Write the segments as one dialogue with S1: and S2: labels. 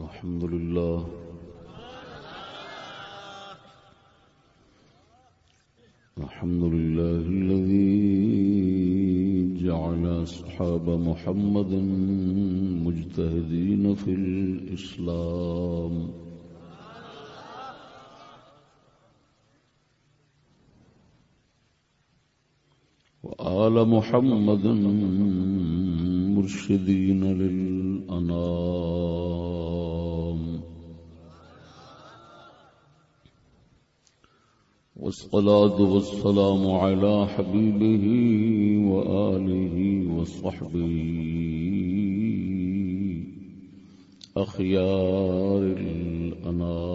S1: الحمد لله. الحمد لله الذي جعل أصحاب محمد مجتهدين في الإسلام. وآل محمد مرشدين للأنام. والصلاة والسلام على حبيبه وآله وصحبه. أخيار الأنام.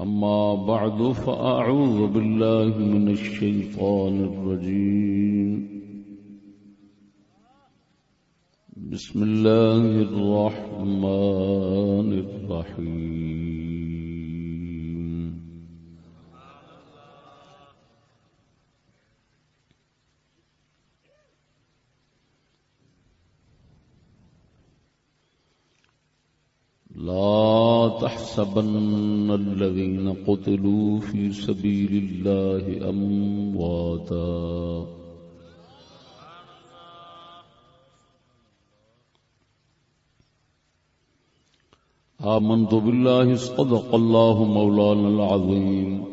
S1: أما بعد فأعوذ بالله من الشيطان الرجيم. بسم الله الرحمن الرحيم. لا تحسبن الذين قتلوا في سبيل الله أمواتا. آمنت بالله صدق الله مولانا العظيم.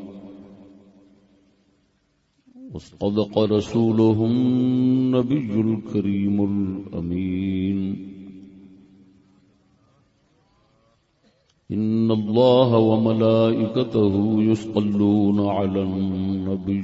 S1: وصدق رسوله النبي الكريم الأمين. إن الله وملائكته يصلون على النبي.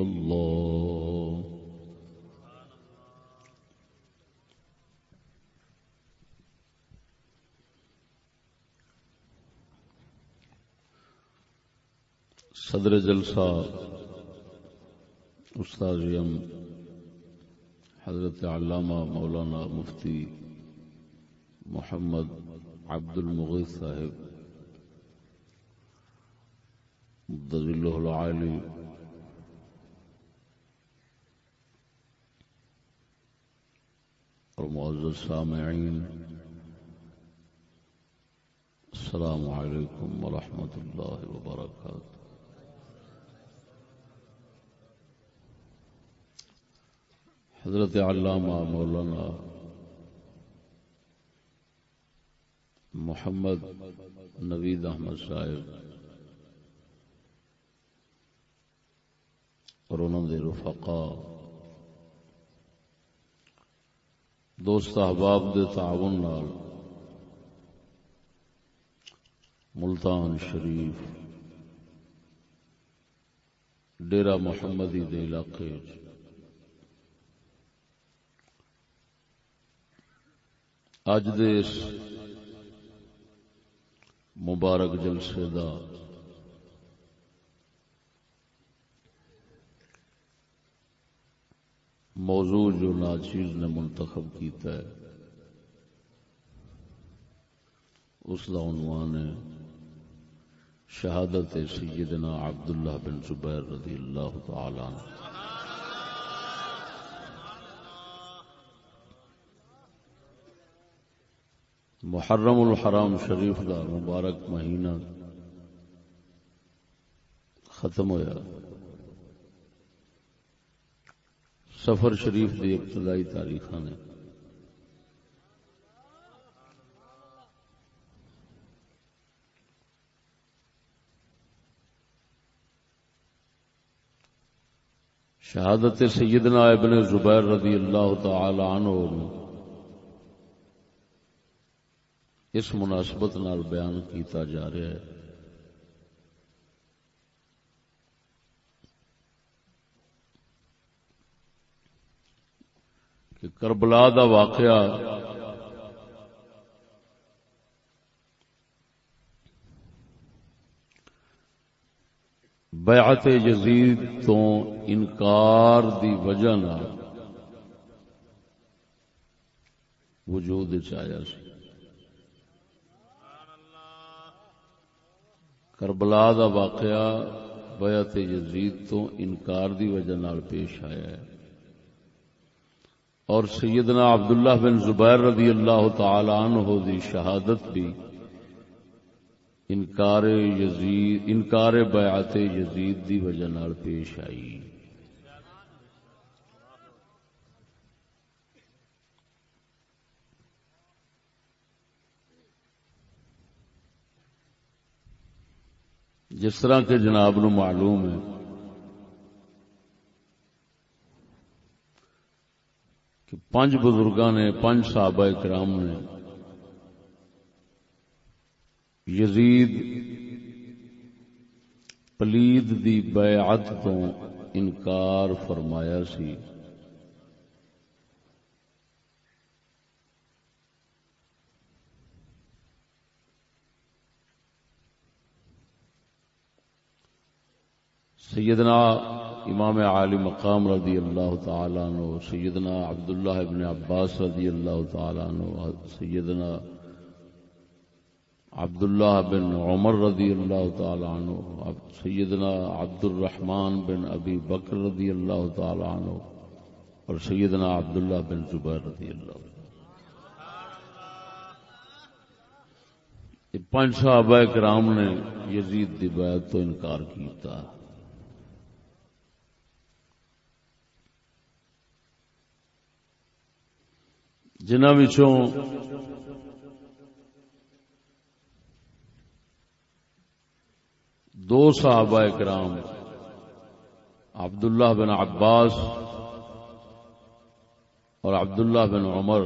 S1: الله صدر جلسہ استاد یم حضرت علامہ مولانا مفتی محمد عبد المغیث صاحب مدذل العالی اور معزز سامعین۔ السلام علیکم ورحمۃ اللہ وبرکاتہ۔ حضرت علامہ مولانا محمد نوید احمد صاحب اور انہوں نے رفقا دوست احباب دے تعاون نال۔ ملتان شریف۔ ڈیرا محمدی دے علاقے اج دے اس مبارک جلسے دا موضوع جو ناچیز نے منتخب کیتا ہے، اس کا عنوان ہے، شہادت سیدنا عبداللہ بن زبیر رضی اللہ تعالی عنہ۔ محرم الحرام شریف کا مبارک مہینہ ختم ہویا۔ سفر شریف کی ابتدائی تاریخ نے۔ شہادت سیدنا ابن زبیر رضی اللہ تعالی عنہ اس مناسبت نال بیان کیتا جا رہا ہے۔ کہ کربلا دا واقعہ بیعت یزید تو انکار دی وجہ نہ وجود چیا سی۔ کربلا دا واقعہ بیعت یزید تو انکار دی وجہ نال پیش آیا ہے۔ اور سیدنا عبداللہ بن زبیر رضی اللہ تعالی عنہ دی شہادت بھی انکار یزید، انکار بیعت یزید دی وجہ نال پیش آئی۔ جس طرح کے جناب نو معلوم ہے کہ پانچ بزرگاں نے پانچ صحابہ کرام نے یزید پلید دی بیعت تو انکار فرمایا سی۔ سیدنا امام عالی مقام رضی اللہ تعالیٰ عنہ، سیدنا عبداللہ ابن عباس رضی اللہ تعالیٰ عنہ، سیدنا عبداللہ بن عمر رضی اللہ تعالیٰ عنہ، سیدنا عبد الرحمن بن ابی بکر رضی اللہ تعالیٰ عنہ، اور سیدنا عبداللہ بن زبیر رضی اللہ پانچ صحابہ کرام نے یزید دی بیعت تو انکار کیتا۔ ہے جنہوں دو صحابہ کرام عبداللہ بن عباس اور عبداللہ بن عمر،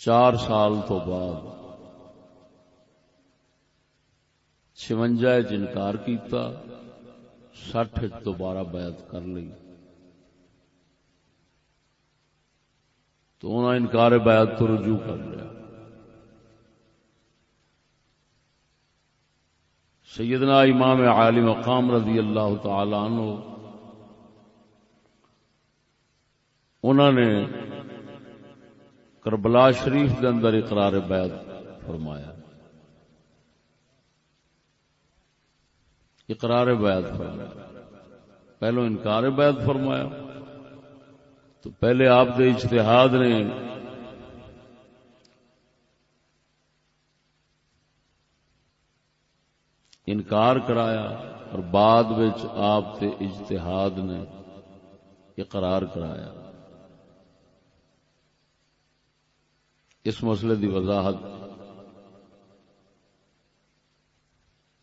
S1: چار سال تو بعد چونجا انکار کیتا سٹھ دوبارہ بیعت کر لی۔ تو انہوں انکار بیعت تو رجوع کر لیا۔ سیدنا امام عالی مقام رضی اللہ تعالی عنہ انہوں نے کربلا شریف کے اندر اقرار بیعت فرمایا۔ اقرار بیعت فرمایا۔ پہلو انکار بیعت فرمایا۔ تو پہلے آپ کے اجتہاد نے انکار کرایا اور بعد آپ کے اجتہاد نے اقرار کرایا۔ اس مسئلے کی وضاحت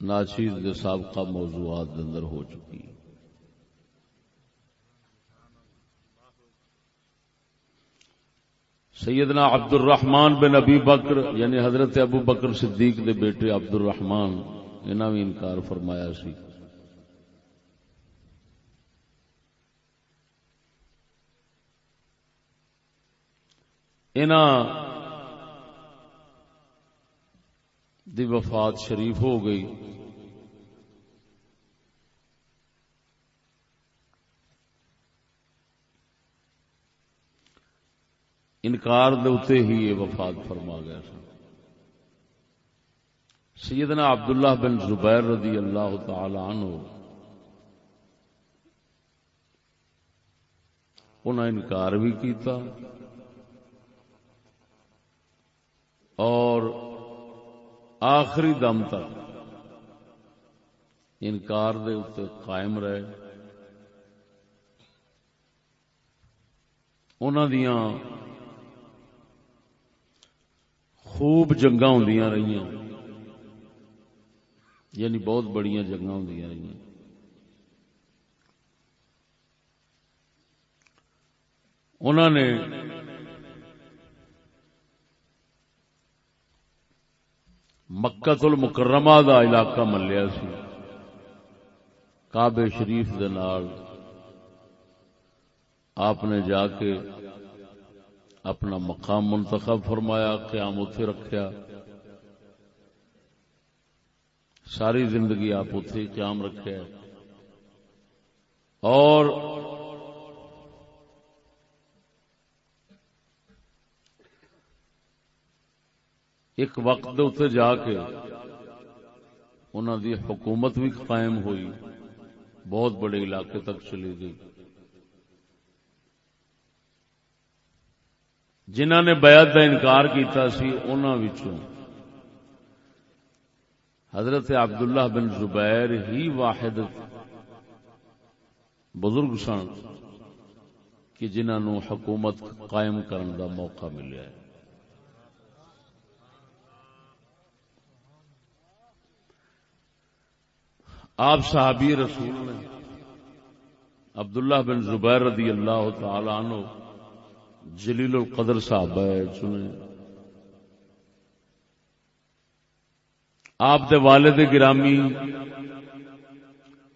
S1: ناچیز کے سابقہ موضوعات اندر ہو چکی سیدنا عبد الرحمان بن ابی بکر یعنی حضرت ابو بکر صدیق دے بیٹے عبد الرحمان انہوں بھی انکار فرمایا سی۔ دی وفات شریف ہو گئی۔ انکار دے ہی یہ وفات فرما گیا سن سیدنا عبداللہ بن زبیر رضی اللہ تعالی عنہ انہیں انکار بھی کیتا اور آخری دم تک۔ انکار دے اتنے قائم رہے۔ انہوں دیاں خوب جنگا ہوں رہی یعنی بہت بڑی جنگا ہوں رہی انہوں نے مکت المکرمہ دا علاقہ ملیا سی۔ کعبے شریف دے نال آپ نے جا کے اپنا مقام منتخب فرمایا، قیام اتے رکھیا۔ ساری زندگی آپ اتے قیام رکھے۔ اور ایک وقت اتنے جا کے انہوں دی حکومت بھی قائم ہوئی، بہت بڑے علاقے تک چلی گئی۔ جنہ نے بیعت کا انکار کیتا سی وچوں۔ حضرت عبداللہ بن زبیر ہی واحد بزرگ سن کہ جنہوں حکومت قائم کرنے کا موقع ملیا ہے۔ آپ صحابی رسول نے عبداللہ بن زبیر رضی اللہ تعالی عنہ جلیل القدر صاحب چنے آپ دے والد گرامی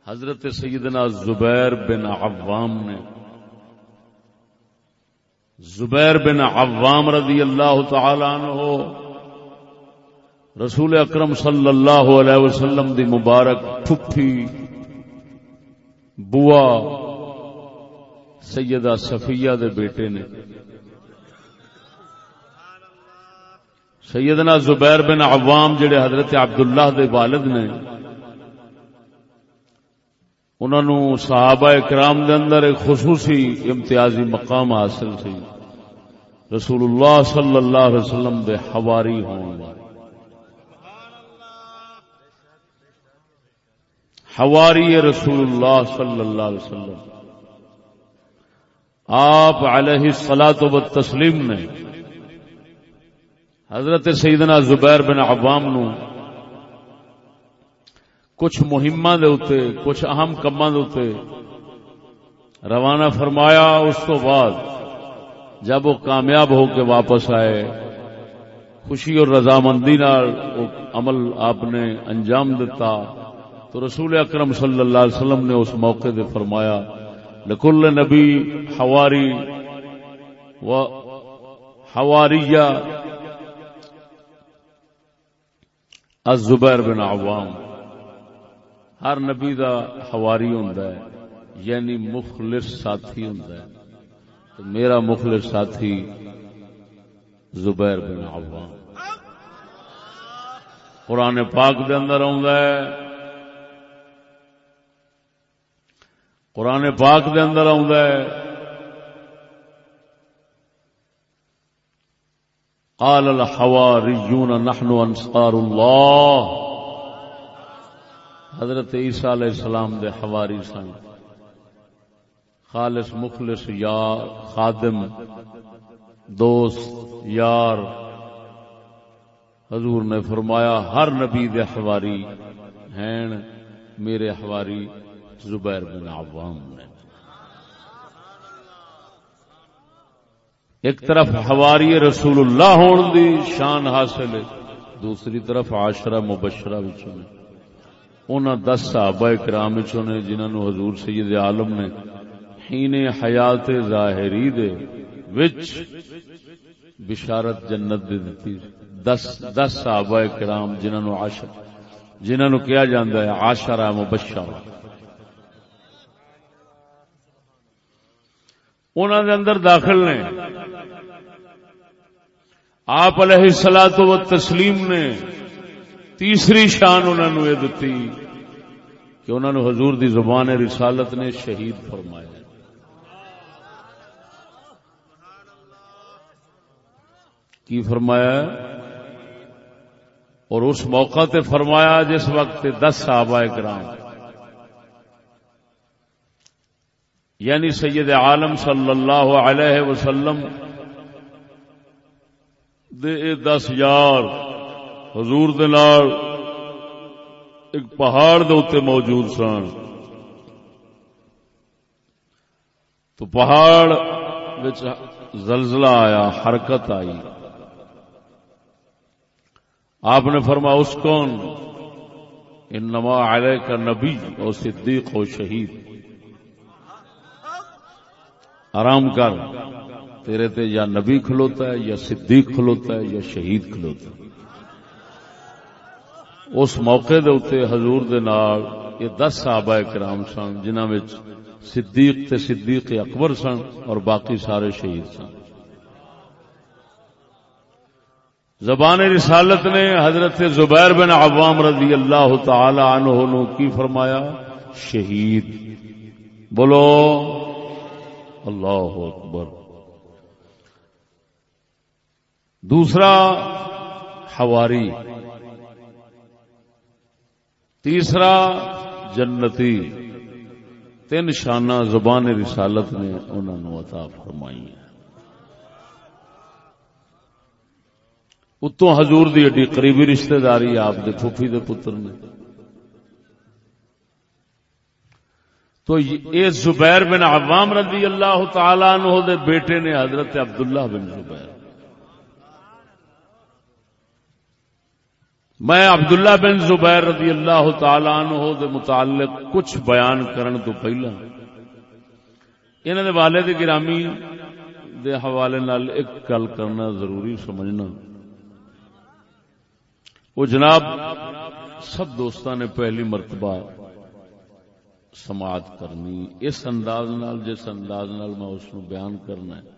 S1: حضرت سیدنا زبیر بن عوام نے، زبیر بن عوام رضی اللہ تعالی عنہ رسول اکرم صلی اللہ علیہ وسلم دی مبارک پھپھی بوا سیدہ صفیہ دے بیٹے نے۔ سیدنا زبیر بن عوام جڑے حضرت عبداللہ دے والد نے انہوں صحابہ اکرام دے اندر ایک خصوصی امتیازی مقام حاصل سی رسول اللہ صلی اللہ علیہ وسلم دے حواری ہون حواری رسول اللہ صلی اللہ علیہ وسلم۔ آپ علیہ سلاط و تسلیم نے حضرت سیدنا زبیر بن عوام نو کچھ مہم دے کچھ اہم کما دے روانہ فرمایا، اس تو بعد جب وہ کامیاب ہو کے واپس آئے، خوشی اور رضامندی عمل آپ نے انجام دیتا۔ تو رسول اکرم صلی اللہ علیہ وسلم نے اس موقع دے فرمایا، لکل نبی حواری و حواریہ الزبیر بن عوام۔ ہر نبی دا حواری ہوندا ہے یعنی مخلص ساتھی ہوندا ہے۔ تو میرا مخلص ساتھی زبیر بن عوام۔ قرآن پاک دے اندر آوندا ہے قرآن پاک دے اندر ہے۔ قال الحواریون نحن انصار اللہ۔ حضرت عیسیٰ علیہ السلام دے حواری سن۔ خالص، مخلص یا خادم، دوست، یار۔ حضور نے فرمایا، ہر نبی دے حواری ہیں میرے حواری۔ زبیر بن عوام نے۔ ایک طرف ہواری رسول اللہ ہون دی شان حاصل ہے، دوسری طرف آشرا مبشرہ انہوں دس صحابہ کرام نے جنہوں نے حضور سید عالم نے ہین حیات ظاہری دے وچ بشارت جنت دے دیتی۔ دس دس صحابہ کرام جنہوں نے عاشر جنہوں نے کیا جاندہ ہے، عاشرہ مبشرہ۔ انہوں دے اندر داخل نے۔ آپ علیہ سلا تو تسلیم نے تیسری شان انہوں نے یہ دتی کہ انہوں نے حضور دی زبان رسالت نے شہید فرمایا۔ کی فرمایا؟ اور اس موقع تے فرمایا جس وقت دس صحابہ کرام یعنی سید عالم صلی اللہ علیہ وسلم، دے دس یار حضور دے نال ایک پہاڑ دے اتنے موجود سن۔ تو پہاڑ زلزلہ آیا، حرکت آئی۔ آپ نے فرما اس کون انما علیہ کا نبی اور صدیق و شہید۔ آرام کر، تیرے تے یا نبی کھلوتا ہے، یا صدیق کھلوتا ہے، یا شہید کھلوتا ہے۔ اس موقع دے اتے حضور دے نال یہ دس صحابہ کرام سن، جنہاں وچ صدیق تے صدیق اکبر سن اور باقی سارے شہید سن۔ زبان رسالت نے حضرت زبیر بن عوام رضی اللہ تعالی عنہ نو کی فرمایا؟ شہید۔ بولو اللہ اکبر۔ دوسرا، حواری۔ تیسرا، جنتی۔ تین شانہ زبان رسالت نے انہوں نے عطا فرمائی اتوں حضور دی ایڈی قریبی رشتہ داری آپ دے پھوپھی دے پتر نے۔ تو یہ زبیر بن عوام رضی اللہ تعالی عنہ دے بیٹے نے حضرت عبداللہ بن زبیر۔ میں عبداللہ بن زبیر رضی اللہ تعالی عنہ دے متعلق کچھ بیان کرن تو پہلا۔ انہوں نے والد گرامی دے حوالے نال ایک گل کرنا ضروری سمجھنا۔ وہ جناب، سب دوستان نے پہلی مرتبہ سماعت کرنی، اس انداز نال، جس انداز نال میں اس نو بیان کرنا ہے۔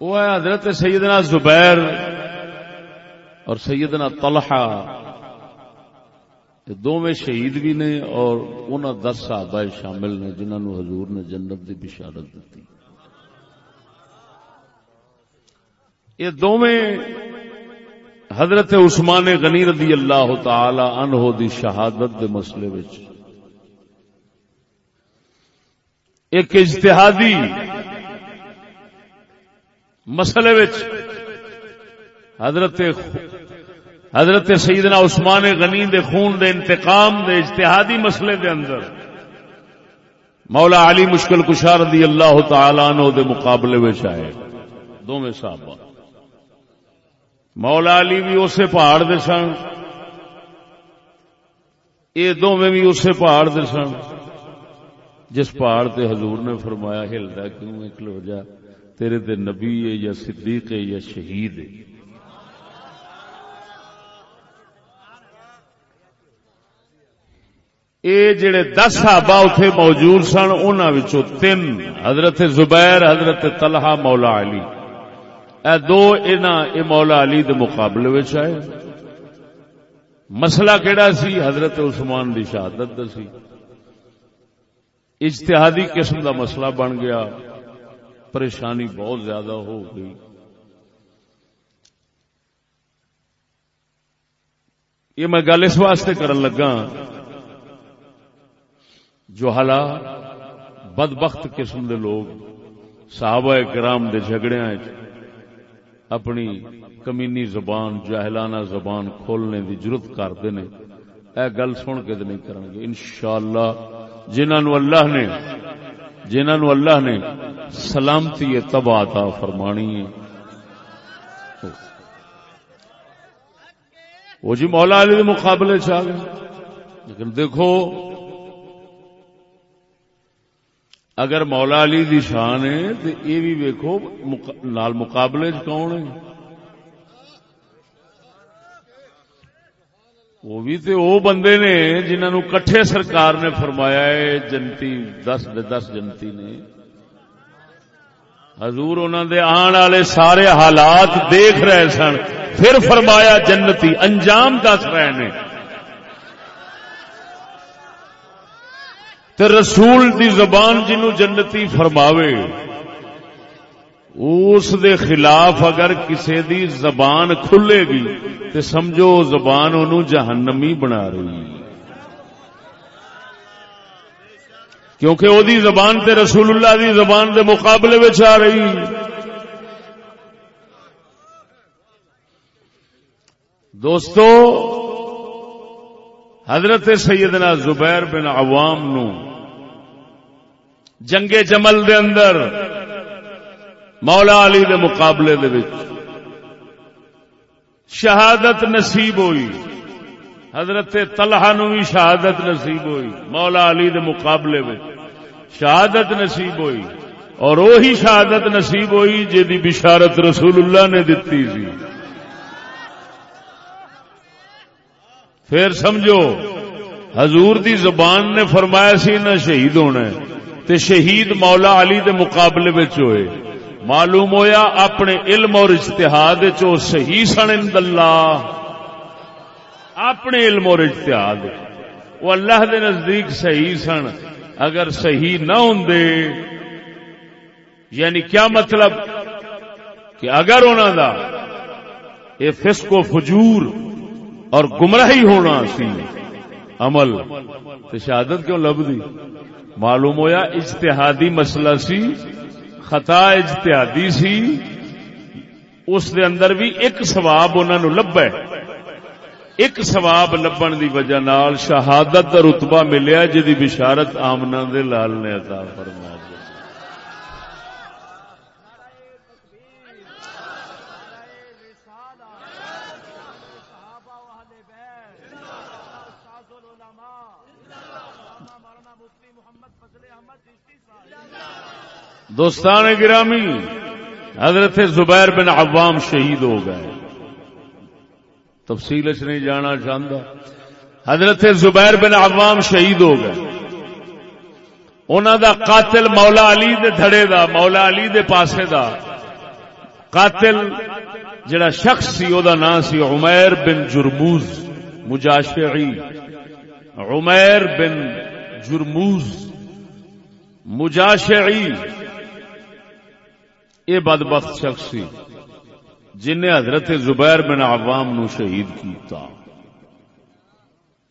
S1: وہ ہے حضرت سیدنا زبیر اور سیدنا طلحہ۔ دو میں شہید بھی نے اور انہوں دس صحابہ شامل نے جنہوں نے حضور نے جنت کی بشارت دیتی یہ دو میں حضرت عثمان غنی رضی اللہ تعالی عنہ دی شہادت دے مسئلے وچ۔ ایک اجتہادی مسئلے وچ حضرت حضرت سیدنا عثمان غنی دے خون دے انتقام دے اجتہادی مسئلے دے اندر مولا علی مشکل کشار رضی اللہ تعالی عنہ دے مقابلے وچ آئے۔ دو میں صحابہ۔ مولا علی بھی اسے پہاڑ دے سن۔ یہ دو بھی اسے پہاڑ دے سن۔ جس پہاڑ تے حضور نے فرمایا ہلدا کیوں ایک لو جا۔ تیرے تے نبی ہے یا صدیق ہے یا شہید ہے۔ اے جڑے دس صحابہ اتنے موجود سن انہوں تین، حضرت زبیر، حضرت طلحہ، مولا علی۔ اے دو اینا اے مولا علی دے مقابلے وچ آئے۔ مسئلہ کیڑا سی؟ حضرت عثمان دی شہادت دا سی۔ اجتہادی قسم دا مسئلہ بن گیا۔ پریشانی بہت زیادہ ہو گئی۔ یہ میں گل اس واسطے کرن لگا جو حالا بدبخت قسم دے لوگ صحابہ کرام دے جھگڑے اپنی کمینی زبان، جاہلانہ زبان کھولنے دی ضرورت کرتے ہیں اے گل سن کے نہیں کریں گے۔ انشاءاللہ جنہوں اللہ نے جنہوں اللہ نے سلامتی تباہ عطا فرمانی ہے۔ وہ جی مولا علی مقابلے چاہ گئے۔ لیکن دیکھو اگر مولا علی دی شان ہے تو یہ بھی ویکو نال مقابلے کون ہے؟ وہ بھی تے وہ بندے نے جنہوں کٹھے سرکار نے فرمایا ہے، جنتی، دس دس جنتی نے۔ حضور انہوں دے آن والے سارے حالات دیکھ رہے سن، پھر فرمایا جنتی انجام دس رہے ہیں تے رسول دی زبان جنو جنتی فرماوے، اس دے خلاف اگر کسی دی زبان کھلے گی، تے سمجھو زبان انہوں جہنمی بنا رہی کیونکہ او دی زبان تے رسول اللہ دی زبان دے مقابلے میں آ رہی دوستو حضرت سیدنا زبیر بن عوام نو جنگ جمل دے اندر مولا علی دے مقابلے دے وچ شہادت نصیب ہوئی۔ حضرت طلحہ نو بھی شہادت نصیب ہوئی۔ مولا علی دے مقابلے میں شہادت نصیب ہوئی۔ اور وہی شہادت نصیب ہوئی جی بشارت رسول اللہ نے دتی سی۔ پھر سمجھو، حضور دی زبان نے فرمایا سی نہ شہید ہونا تے شہید مولا علی دے مقابلے ہوئے۔ معلوم ہویا اپنے علم اور اشتہاد صحیح سن اللہ۔ اپنے علم اور اشتہاد وہ اللہ دے نزدیک صحیح سن۔ اگر صحیح نہ ہوں یعنی کیا مطلب؟ کہ اگر انہوں دا یہ فسق و فجور اور گمراہی ہونا سی عمل۔ تو شہادت کیوں لب دی معلوم ہویا اجتہادی مسئلہ سی، خطا اجتہادی سی، اس دے اندر بھی ایک سواب انہوں لب ہے۔ ایک سواب لبن دی وجہ نال شہادت کا رتبہ ملیا جی بشارت آمنا دے لال نے عطا فرمایا۔ دوستان گرامی، حضرت زبیر بن عوام شہید ہو گئے۔ تفصیل سے نہیں جانا چاہتا۔ حضرت زبیر بن عوام شہید ہو گئے۔ انہوں دا قاتل مولا علی دے دھڑے دا، مولا علی دے پاسے دا۔ قاتل جڑا شخص سی، او دا نام سی عمیر بن جرموز مجاشعی۔ عمیر بن جرموز مجاشعی۔ یہ بدبخت شخص سی جن نے حضرت زبیر بن عوام نو شہید کیتا۔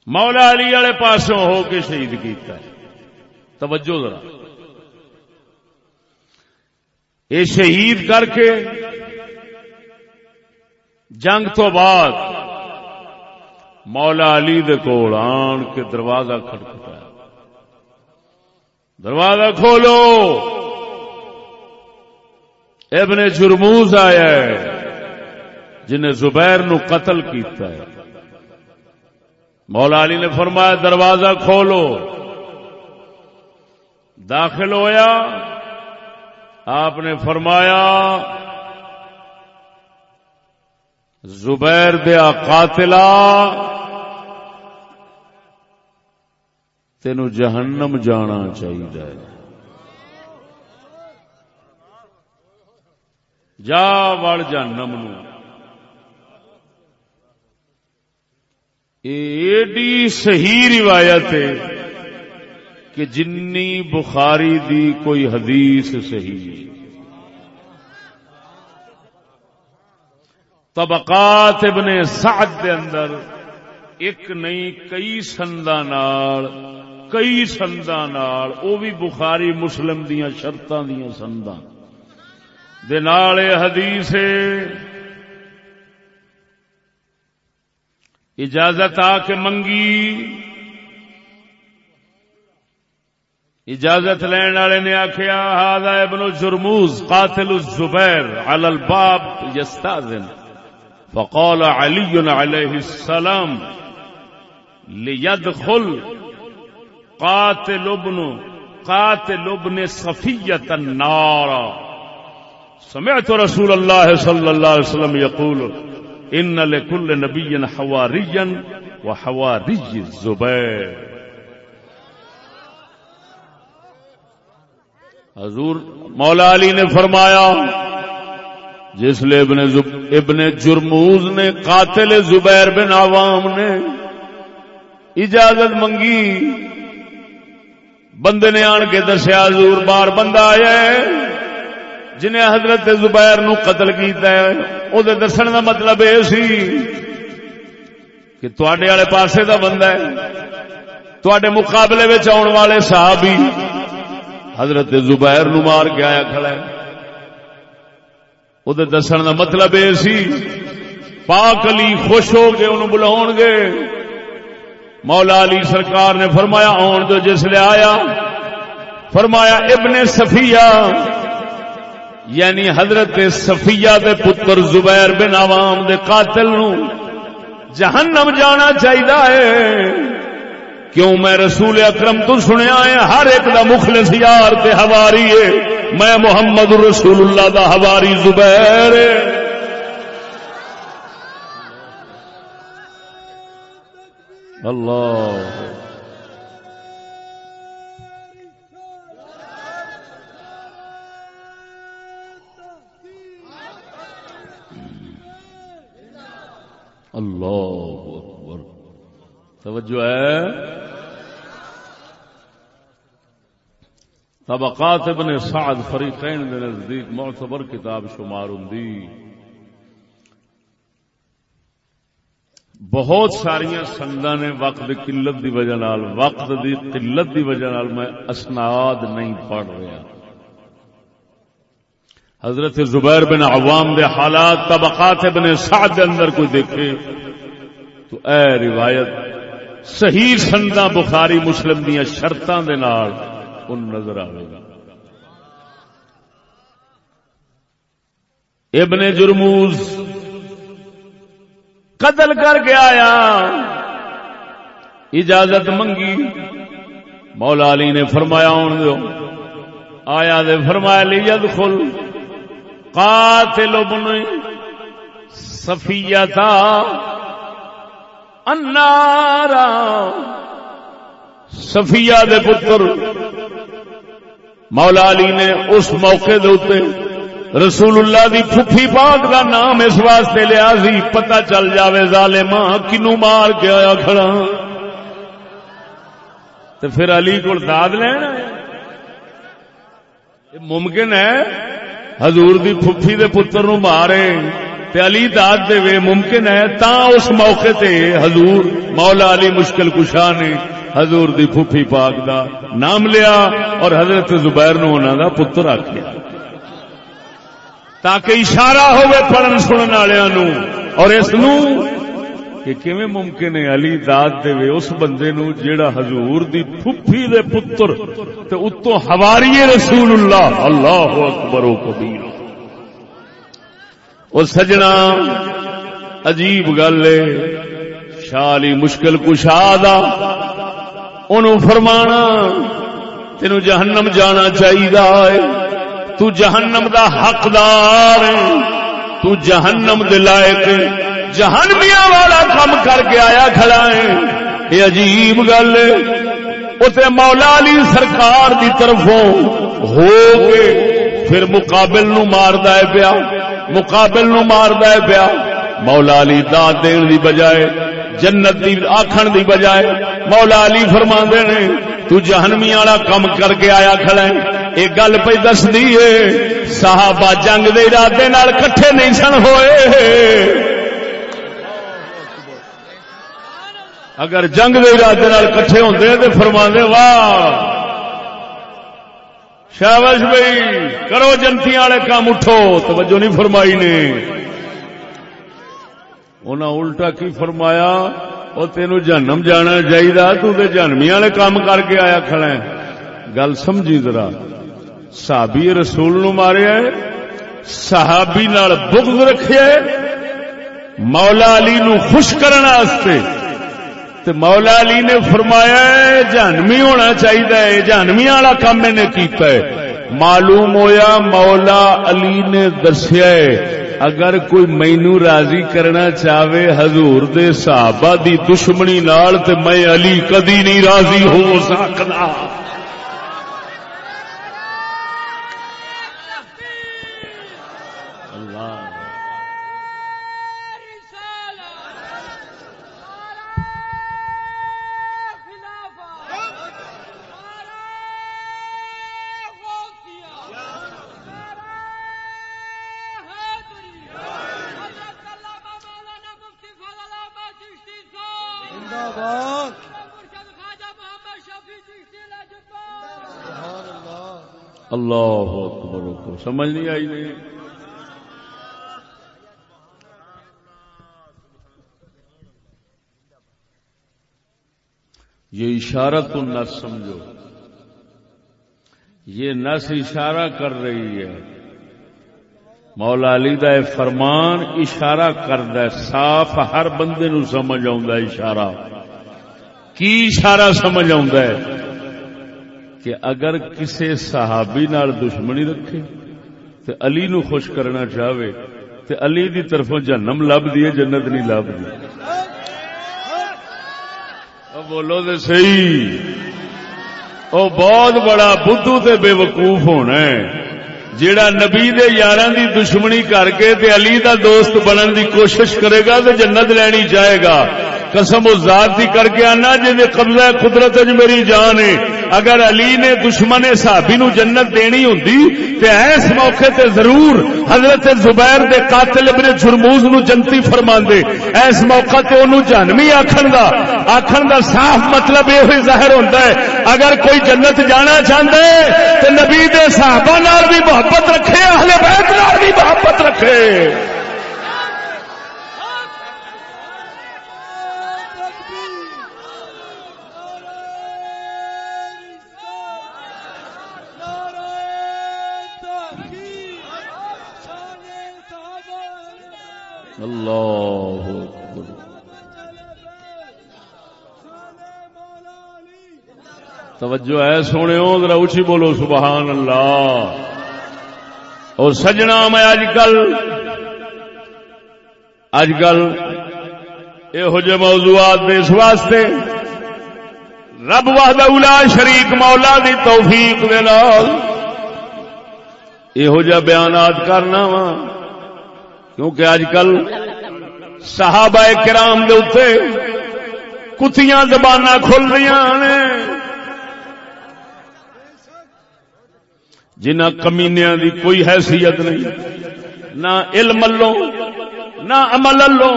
S1: مولا علی والے پاسوں ہو کے شہید کیتا۔ توجہ ذرا۔ یہ شہید کر کے جنگ تو بعد مولا علی دے کول آن کے دروازہ کھڑکتا دروازہ کھولو۔ ابن جرموز آیا ہے، جنہیں زبیر نو قتل کیتا ہے۔ مولا علی نے فرمایا، دروازہ کھولو۔ داخل ہویا۔ آپ نے فرمایا، زبیر دیا قاتلا تینو جہنم جانا چاہیے جا وڑ جانم ایڈی صحیح روایت ہے کہ جنی بخاری دی کوئی حدیث صحیح طبقات ابن سعد دے اندر ایک نہیں کئی سندا نال کئی سندا نال او بھی بخاری مسلم دیاں شرطاں دیاں سندا حدیث اجازت آ کے منگی۔ اجازت لین والے نے آخیا ہاضا ابن جرموز قاتل الزبیر علی الباب یستاذن. فقال علی علیہ السلام، لیدخل قاتل ابن قاتل ابن صفیت النار. سمعت رسول الله صلى الله عليه وسلم يقول ان لكل نبي حواريا وحواري الزبير حضور مولا علی نے فرمایا جس لیے ابن, ابن جرموز نے قاتل زبیر بن عوام نے اجازت منگی بندے نے آن کے دسیا حضور بار بندہ آیا ہے جنہیں حضرت زبیر نو قتل کیتا ہے، او دے دسن دا مطلب یہ سی کہ تواڈے والے پاسے دا بندہ ہے۔ تواڈے مقابلے وچ آن والے صحابی حضرت زبیر نو مار کے آیا کھڑا ہے۔ او دے دسن دا مطلب یہ سی، پاک علی خوش ہو کے انہوں بلاؤ گے۔ مولا علی سرکار نے فرمایا، آن تو جس لے آیا، فرمایا، ابن صفیہ یعنی حضرت صفیہ دے پتر زبیر بن عوام دے قاتل نو جہنم جانا چاہیے کیوں میں رسول اکرم تو سنیا ہے، ہر ایک دا مخلص یار تے ہواری ہے۔ میں محمد رسول اللہ دا ہواری زبیر ہے۔ اللہ۔ اللہ اکبر۔ توجہ ہے؟ طبقات ابن سعد فریقین دے نزدیک معتبر کتاب شمار ہوں بہت ساریا سنگا نے وقت دی قلت دی وجہ نال، وقت دی قلت دی وجہ نال میں اسناد نہیں پڑھ رہا۔ حضرت زبیر بن عوام دے حالات طبقات ابن سعد دے اندر کوئی دیکھے تو اے روایت، صحیح سندا بخاری مسلم دیا شرطاں دے نال ان نظر آئے گا۔ ابن جرموز قتل کر کے آیا، اجازت منگی۔ مولا علی نے فرمایا، آن دو۔ آیا دے، فرمایا لی خل قاتل ابن صفیتا انارا۔ صفیہ دے پتر مولا علی نے اس موقع دے رسول اللہ دی پھپھی پاک دا نام اس واسطے لیا سی، پتہ چل جاوے ظالما کنو مار کے آیا کھڑا۔ تو پھر علی کو داد لینا ممکن ہے؟ حضور دی پھپھی دے پتر نو مارے تے علی داد دے وے ممکن ہے، تا اس موقع تے حضور مولا علی مشکل کشا نے حضور دی پھپھی پاک دا نام لیا اور حضرت زبیر نو انہاں دا پتر آکھیا۔ تاکہ اشارہ ہوئے پڑھن سنن والوں اور اس نو کہ کیویں ممکن ہے علی داد دے وے اس بندے نو جیڑا حضور دی پھپھی دے پتر تے اتوں حواری رسول اللہ اللہ اکبر و کبیر۔ او سجنا، عجیب گل ہے شالی مشکل کشا دا انہوں فرمانا، تینو جہنم جانا چاہیے تو جہنم دا حقدار ہے، تو جہنم دے لائق جہنمیا والا کام کر کے آیا کھڑا ہے۔ یہ عجیب گل اسے مولا علی سرکار دی طرفوں ہو کے پھر مقابل نو مارد ہے پیا۔ مقابل نو مارد ہے پیا۔ مولا علی دان دین دی بجائے، جنت دی آخر دی بجائے۔ مولا علی فرما نے، تو جہنمی والا کم کر کے آیا کھڑا ہے۔ ایک گل پہ دس دیے صحابہ جنگ دے ارادے کٹھے نہیں سن ہوئے۔ اگر جنگ دے ارادے کٹھے ہوتے تو فرما دے واہ! شابش بھائی، کرو جنتی والے کام، اٹھو۔ توجہ نہیں فرمائی نے۔ انہیں الٹا کی فرمایا وہ تین جنم جانا چاہیے تو جنمی والے کام کر کے آیا کھڑا ہے۔ گل سمجھی ذرا۔ صحابی رسول نو مارے صحابی نال بغض رکھے مولا علی نو خوش کرنے تو مولا علی نے فرمایا جہنمی ہونا چاہیے جہنمی والا کام نے کیتا ہے۔ معلوم ہویا مولا علی نے دسیا اگر کوئی مینو راضی کرنا چاہے حضور دے صحابہ دی دشمنی نال تے میں علی کدی نہیں راضی ہو سکتا اللہ اکبر۔ سمجھ نہیں آئی نہیں۔ یہ اشارہ تو نہ سمجھو۔ یہ نس اشارہ کر رہی ہے۔ مولا علی دا فرمان اشارہ کرد صاف ہر بندے نو سمجھ اشارہ۔ کی اشارہ سمجھ کہ اگر کسی صحابی نال دشمنی رکھے تو علی نو خوش کرنا چاہے تو علی دی طرفوں جنم لب دیے جنت نہیں لب دی بولو تو سی وہ بہت بڑا بدھو تے بے وقوف ہونا ہے۔ جیڑا نبی دے یاراں دی دشمنی کر کے تے علی دا دوست بنن دی کوشش کرے گا تے جنت لینی جائے گا۔ قسم ذات دی کر کے آنا جی قبضہ قدرت میری جان ہے۔ اگر علی نے دشمن صحابی نو جنت دینی ہوں تے ایس موقع تے ضرور حضرت زبیر دے قاتل ابن جرموز نو جنتی فرما دے ایس موقع تے انہوں جانوی آکھن دا۔ آکھن دا صاف مطلب یہ ہوئی ظاہر ہوتا ہے۔ اگر کوئی جنت جانا چاہتا ہے تو نبی دے صحابہ نال بھی محبت رکھے، اہل بیت نال بھی محبت رکھے۔ اللہ توجہ ہے سونے ذرا اچھی بولو، سبحان اللہ۔ اور سجنا میں اج کل اج کل یہ موضوعات اس واسطے رب وحد اولا شریک مولا دی توفیق دے نال یہ بیانات کرنا وا۔ کیونکہ اج کل صحابہ کرام دے اتنے کتیاں زبان کھل رہی نے۔ جنہ کمینیا دی کوئی حیثیت نہیں، نہ علم لو، نہ عمل لو،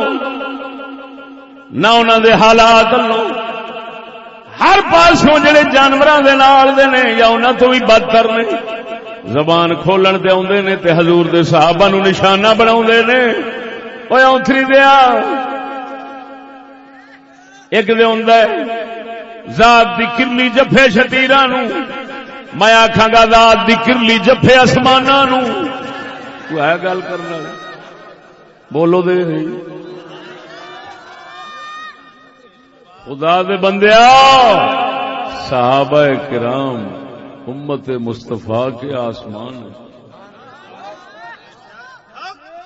S1: نہ انہوں دے حالات لو۔ ہر پاسوں جڑے جانوروں کے نال دے نے یا انہوں تو بھی بدتر نے، زبان کھولن تے آدھے نے تے حضور دے صحابہ نو نشانہ بنا نے۔ اوتری دیا ایک دے ہوں ذات دی کرلی جفے شتیرا نو میں آخا گا ذات دی کرلی جفے آسمان نو ہے گل کرنا بولو دے خدا دے بندیا صحابہ کرام امت مستفا کے آسمان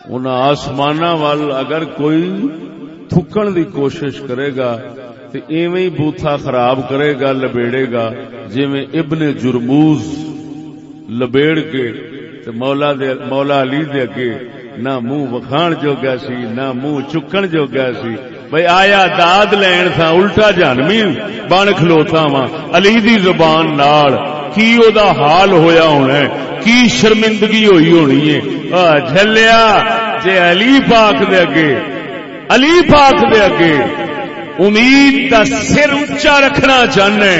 S1: ان آسمان وال اگر کوئی تھکن دی کوشش کرے گا تو ایویں بوتھا خراب کرے گا، لبیڑے گا جی میں ابن جرموز لبیڑ کے مولا دے، مولا علی دے اگے، نہ منہ وکھان جو گیا سی، نہ منہ چکن جو گیا سی بھائی آیا داد لین تھا، الٹا جانمی بن کھلوتا وا علی دی زبان نال کی او دا حال ہویا ہونا ہے؟ کی شرمندگی ہوئی ہونی ہے؟ جھلیا، جے علی پاک دے اگے، علی پاک دے اگے۔ امید دا سر اچا رکھنا چاہنا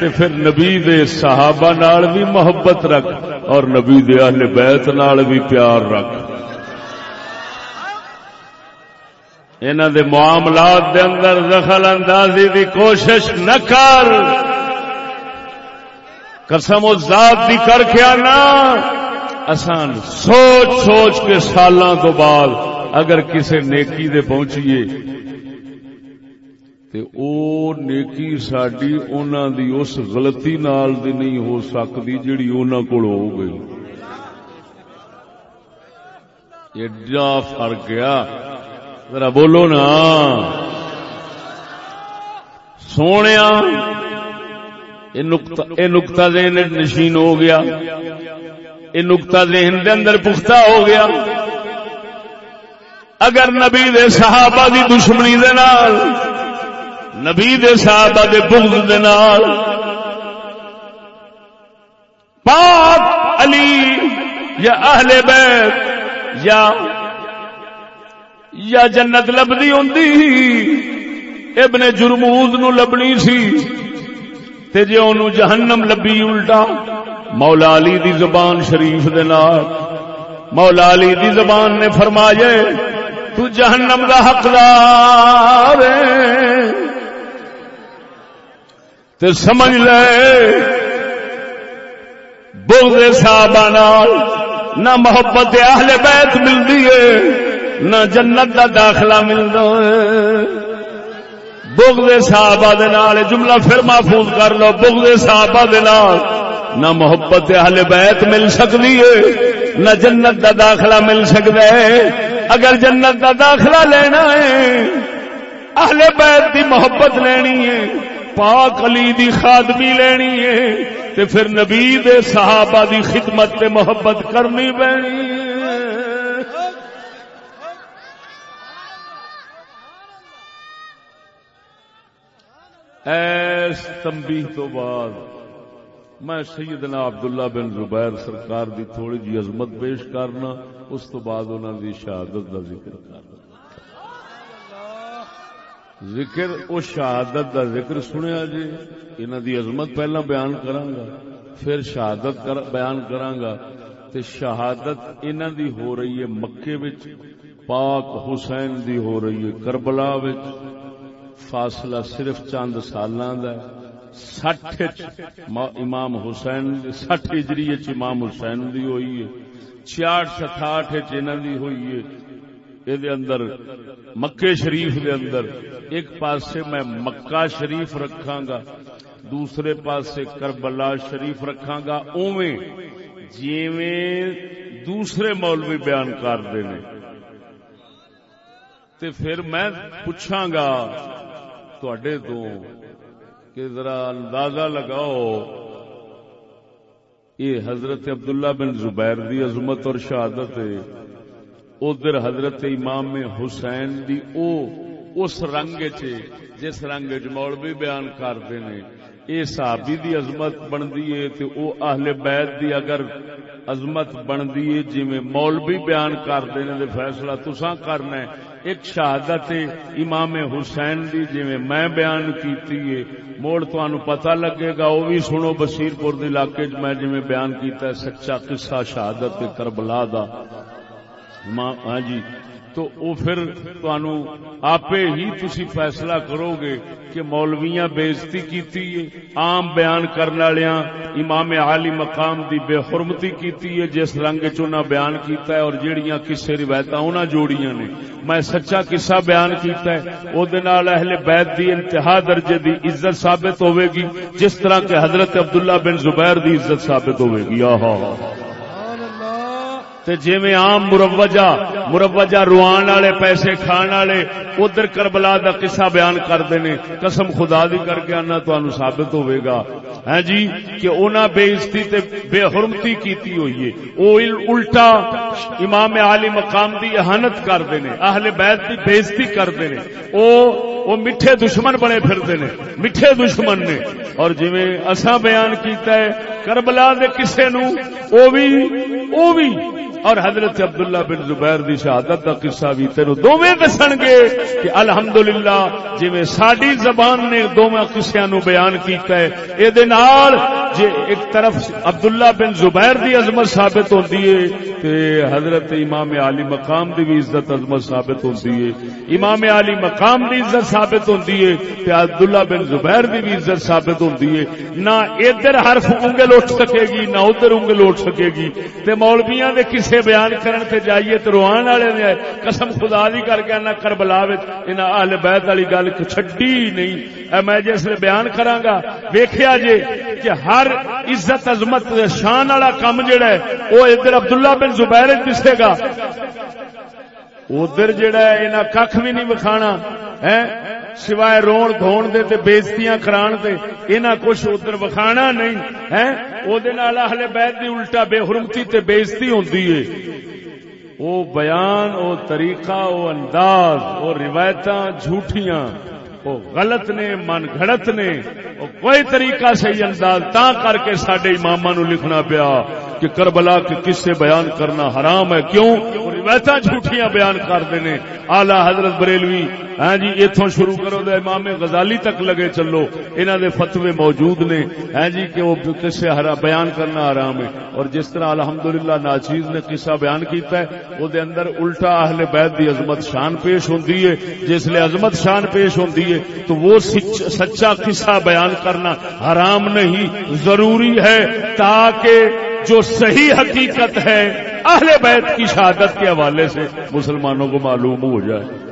S1: تے پھر نبی دے صحابہ نال بھی محبت رکھ اور نبی دے اہل بیت نال بھی پیار رکھ۔ انہوں دے معاملات دے اندر دخل اندازی دی کوشش نہ کر۔ قسم و ذات دی کر کے آنا۔ آسان سوچ سوچ کے سالاں تو بعد اگر کسی نیکی دے پہنچیے، تے او نیکی ساڈی اونا دی اس غلطی نال دی نہیں ہو سکتی جڑی اونا کول ہو گئی۔ ایڈا فرق گیا۔ ذرا بولو نا۔ سونے یہ نکتا ذہن نشین ہو گیا۔ یہ نکتا ذہن دے اندر پختہ ہو گیا۔ اگر نبی دے صحابہ دی دشمنی دے نال، نبی دے صحابہ دے بغض دے نال، پاک علی یا اہل بیت یا یا جنت لبدی ہوں ابن جرموز نو لبنی سی۔ تے جے انہوں جہنم لبی الٹا، مولا علی دی زبان شریف دے نال۔ مولا علی دی زبان نے فرمایا، تو جہنم دا حقدار تے سمجھ لے، بغض صحابہ نال نہ محبت اہل بیت ملتی ہے۔ نہ جنت دا داخلہ ملتا ہے بغض صحابہ دے نال جملہ پھر محفوظ کر لو، بغض صحابہ دے نال نہ محبت اہل بیت مل سکتی ہے، نہ جنت دا داخلہ مل سکتا ہے۔ اگر جنت دا داخلہ لینا ہے، اہل بیت دی محبت لینی ہے، پاک علی دی خادمی لینی ہے، تے پھر نبی دے صحابہ دی خدمت تے محبت کرنی پینی ایس تمبی تو بعد میں سیدنا عبداللہ بن زبیر سرکار دی تھوڑی جی عظمت پیش کرنا، اس تو بعد انہوں دی شہادت دا ذکر کرنا۔ ذکر، او شہادت دا ذکر سنیا جی انہوں دی عظمت پہلا بیان کرانگا، پھر شہادت کر، بیان کرانگا۔ تے شہادت انہوں دی ہو رہی ہے مکے وچ، پاک حسین دی ہو رہی ہے کربلا وچ۔ فاصلہ صرف چند سالاں دا سٹھ امام حسین سٹھ ہجری امام حسین دی ہوئی ہے۔ چھیاٹ ستاٹ دی ہوئی ہے۔ یہ اندر مکے شریف دے اندر ایک پاسے میں مکہ شریف رکھا گا، دوسرے پاسے کربلا شریف رکھا گا۔ اوے جیویں دوسرے مولوی بیان کرتے ہیں تے پھر میں پوچھاں گا تڈے تو کہ ذرا اندازہ لگاؤ، یہ حضرت عبداللہ بن زبیر دی عظمت اور شہادت ہے۔ ادھر حضرت امام حسین دی او، اس رنگ چ جس رنگ چ مولوی بیان کرتے ہیں یہ صحابی دی عظمت بنتی ہے تو او اہل بیت دی اگر عظمت بنتی ہے جی مولوی بیان کرتے ہیں فیصلہ تسا کرنا ہے ایک شہادت امام حسین دی جی میں بیان کیتی ہے۔ موڑ تو پتہ لگے گا وہ بھی سنو بشیر پور علاقے میں جی بیان کیتا ہے، سچا قصہ شہادت کربلا دا۔ ہاں جی تو وہ پھر آپ ہی تسی فیصلہ کرو گے کہ مولویاں بےزتی کیتی ہے عام بیان کرنے والے امام عالی مقام دی بے حرمتی کیتی ہے جس رنگ چنا بیان کیتا ہے اور جیڑیاں کسے روایت انہاں جوڑیاں نے۔ میں سچا قصہ بیان کیتا ہے او دے نال اہل بیت دی انتہا درجے دی عزت ثابت ہوے گی جس طرح کہ حضرت عبداللہ بن زبیر دی عزت ثابت ہوے گی۔ آہا۔ تے جی میں عام مروجہ مروجہ روان والے، پیسے کھان والے، ادھر کربلا دا قصہ بیان کرتے ہیں۔ قسم خدا دی کر کے آنا تو ثابت ہوئے گا۔ ہے جی کہ اونا بےزتی تے بے حرمتی کیتی ہوئی ہے۔ او الٹا امام عالی مقام دی احانت کرتے ہیں۔ اہل بیت دی بےزتی کرتے ہیں۔ او وہ میٹھے دشمن بنے پھرتے نے میٹھے دشمن نے۔ اور جی اساں بیان کیتا ہے، کربلا دے کسے نو او بھی او بھی اور حضرت عبداللہ بن زبیر دی شہادت کا قصہ بھی تینو دوویں دسن گے کہ الحمدللہ جویں ساڈی زبان نے دوویں قصیاں نو بیان کیتا ہے۔ اے دے نال جے ایک طرف عبداللہ بن زبیر دی عظمت ثابت ہوندی ہے تے حضرت امام علی مقام دی بھی عزت عظمت ثابت ہوندی ہے۔ امام علی مقام دی عزت ثابت ہوندی ہے تے عبداللہ بن زبیر دی بھی عزت ثابت ہوندی ہے۔ نہ ادھر حرف انگل اٹھ سکے گی، نہ ادھر انگل اٹھ سکے گی۔ تے مولویاں دے کس کسے بیان کرن تے جائیے تو روان والے نے قسم خدا دی کر کے نہ کربلا وچ۔ انہاں اہل بیت والی گل چھڈی نہیں۔ اے میں جس نے بیان کراں گا ویکھیا جے کہ ہر عزت عظمت شان والا کام جڑا ہے، او ادھر عبداللہ بن زبیر دسے گا۔ ادھر جڑا ہے، انہاں ککھ بھی نہیں وکھانا۔ ہے سوائے رون دھون دے تے بےزتیاں کران دے، انہاں کچھ ادھر وکھانا نہیں ہے او دے نال اہل بیت دی الٹا بے حرمتی تے بےزتی ہوندی ہے۔ او بیان، او طریقہ، او انداز، او روایتاں جھوٹیاں، او غلط نے، من گھڑت نے، او کوئی طریقہ صحیح انداز تا کر کے ساڈے اماماں نو لکھنا پیا کہ کربلا کے قصے بیان کرنا حرام ہے۔ کیوں؟ روایت جھوٹیاں بیان کرتے ہیں آلہ حضرت بریلوی ہاں جی اتوں شروع کرو دے امام غزالی تک لگے چلو۔ انہوں دے فتوے موجود نے۔ ہاں جی کہ وہ قصے ہرا بیان کرنا آرام ہے۔ اور جس طرح الحمدللہ ناچیز نے قصہ بیان کیتا ہے، وہ دے اندر الٹا اہل بیت دی عظمت شان پیش ہوندی ہے۔ جس لیے عظمت شان پیش ہوندی ہے، تو وہ سچا قصہ بیان کرنا حرام نہیں، ضروری ہے۔ تاکہ جو صحیح حقیقت ہے، اہل بیت کی شہادت کے حوالے سے مسلمانوں کو معلوم ہو جائے۔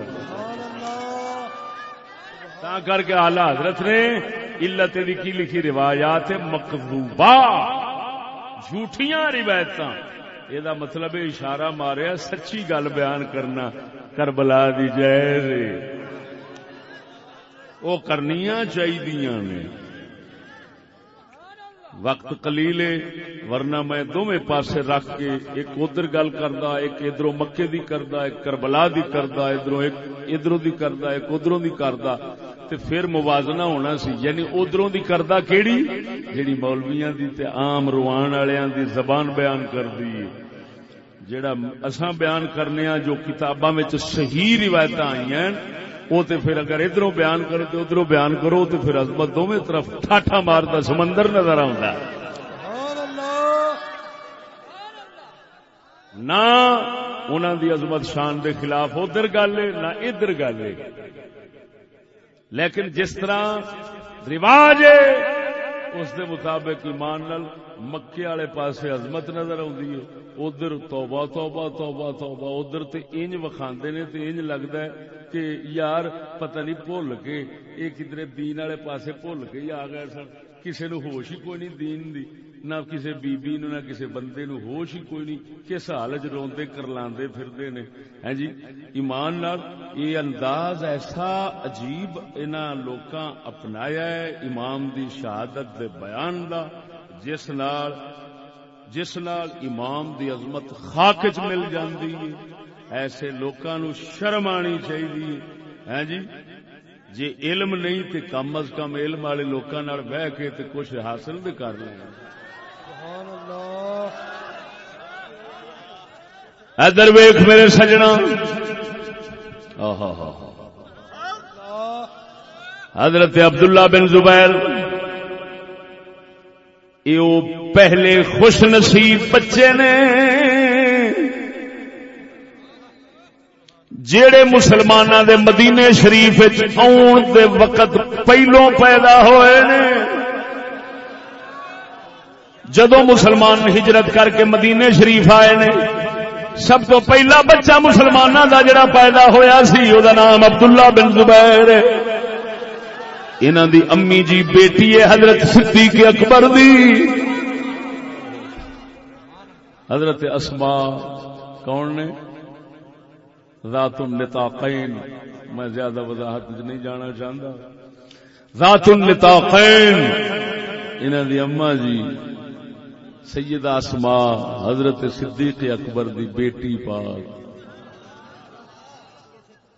S1: کر کے آلہ حضرت نے علت کی لکھی روایات مقبوبہ، جھوٹیاں روایت یہ مطلب اشارہ ماریا، سچی گل بیان کرنا کربلا دی جائے وہ کرنی چاہیے وقت کلیل ورنہ میں دونوں پاسے رکھ کے ایک ادھر گل کردا، ایک ادھر مکے دی کردا، ایک کربلا دی کردا ادھر ایک ادھر دی کردا، ایک ادھر دی کردا۔ تے پھر موازنہ ہونا سی یعنی ادھروں دی کردا کیڑی؟ جیڑی مولویاں دی تے عام روان والیاں دی زبان بیان کر دی جیڑا اساں بیان کرنے ہاں جو کتاباں وچ صحیح روایتاں آئی ہیں وہ تے پھر اگر ادھروں بیان کرو تو ادھروں بیان کرو تو پھر عظمت دونوں طرف ٹھاٹھا مارتا سمندر نظر آتا نہ انہوں دی عظمت شان دے خلاف ادھر گل ہے، نہ ادھر گل ہے۔ لیکن جس طرح رواج ہے، اس دے مطابق ایمان نال مکے والے پاسے عظمت نظر آتی ہے۔ ادھر توبہ توبہ توبہ توبہ۔ ادھر تے انج وکھاندے نے تے انج لگدا ہے کہ یار پتہ نہیں بھول کے یہ کدھر دین والے پاسے بھول کے ہی آ گئے سن۔ کسی نو ہوش ہی کوئی نہیں دین دی۔ نہ کسی بی نو، نہ کسی بندے نو، ہوش ہی کوئی نہیں۔ کس حال چ روندے کرلاندے پھردے نے؟ ہیں جی؟ ایمان نال یہ انداز ایسا عجیب انہاں لوکاں اپنایا ہے امام دی شہادت دے بیان دا، جس نال جس نال امام دی عظمت خاک چ مل جاندی ہے۔ ایسے لوکاں نو شرم آنی چاہیے ہیں جی؟ جی علم نہیں تے کم از کم علم والے لوکاں نال بہ کے تے کچھ حاصل بھی کر لینا ادھر ویخ میرے سجنا۔ حضرت عبداللہ بن زبیر، یہ پہلے خوش نصیب بچے نے۔ جڑے مسلمان دے مدینے شریف آن دے وقت پہلو پیدا ہوئے نے جدو مسلمان ہجرت کر کے مدینے شریف آئے نے سب تو پہلا بچہ مسلمانوں دا جڑا پیدا ہویا سی وہ نام عبداللہ بن زبیر انہوں دی امی جی بیٹی ہے حضرت صدیق اکبر دی۔ حضرت اسما کون نے؟ ذات النطاقین میں زیادہ وضاحت نہیں جانا چاہتا ذات النطاقین انہوں دی اما جی سید آسما حضرت صدیق اکبر دی بیٹی پاک۔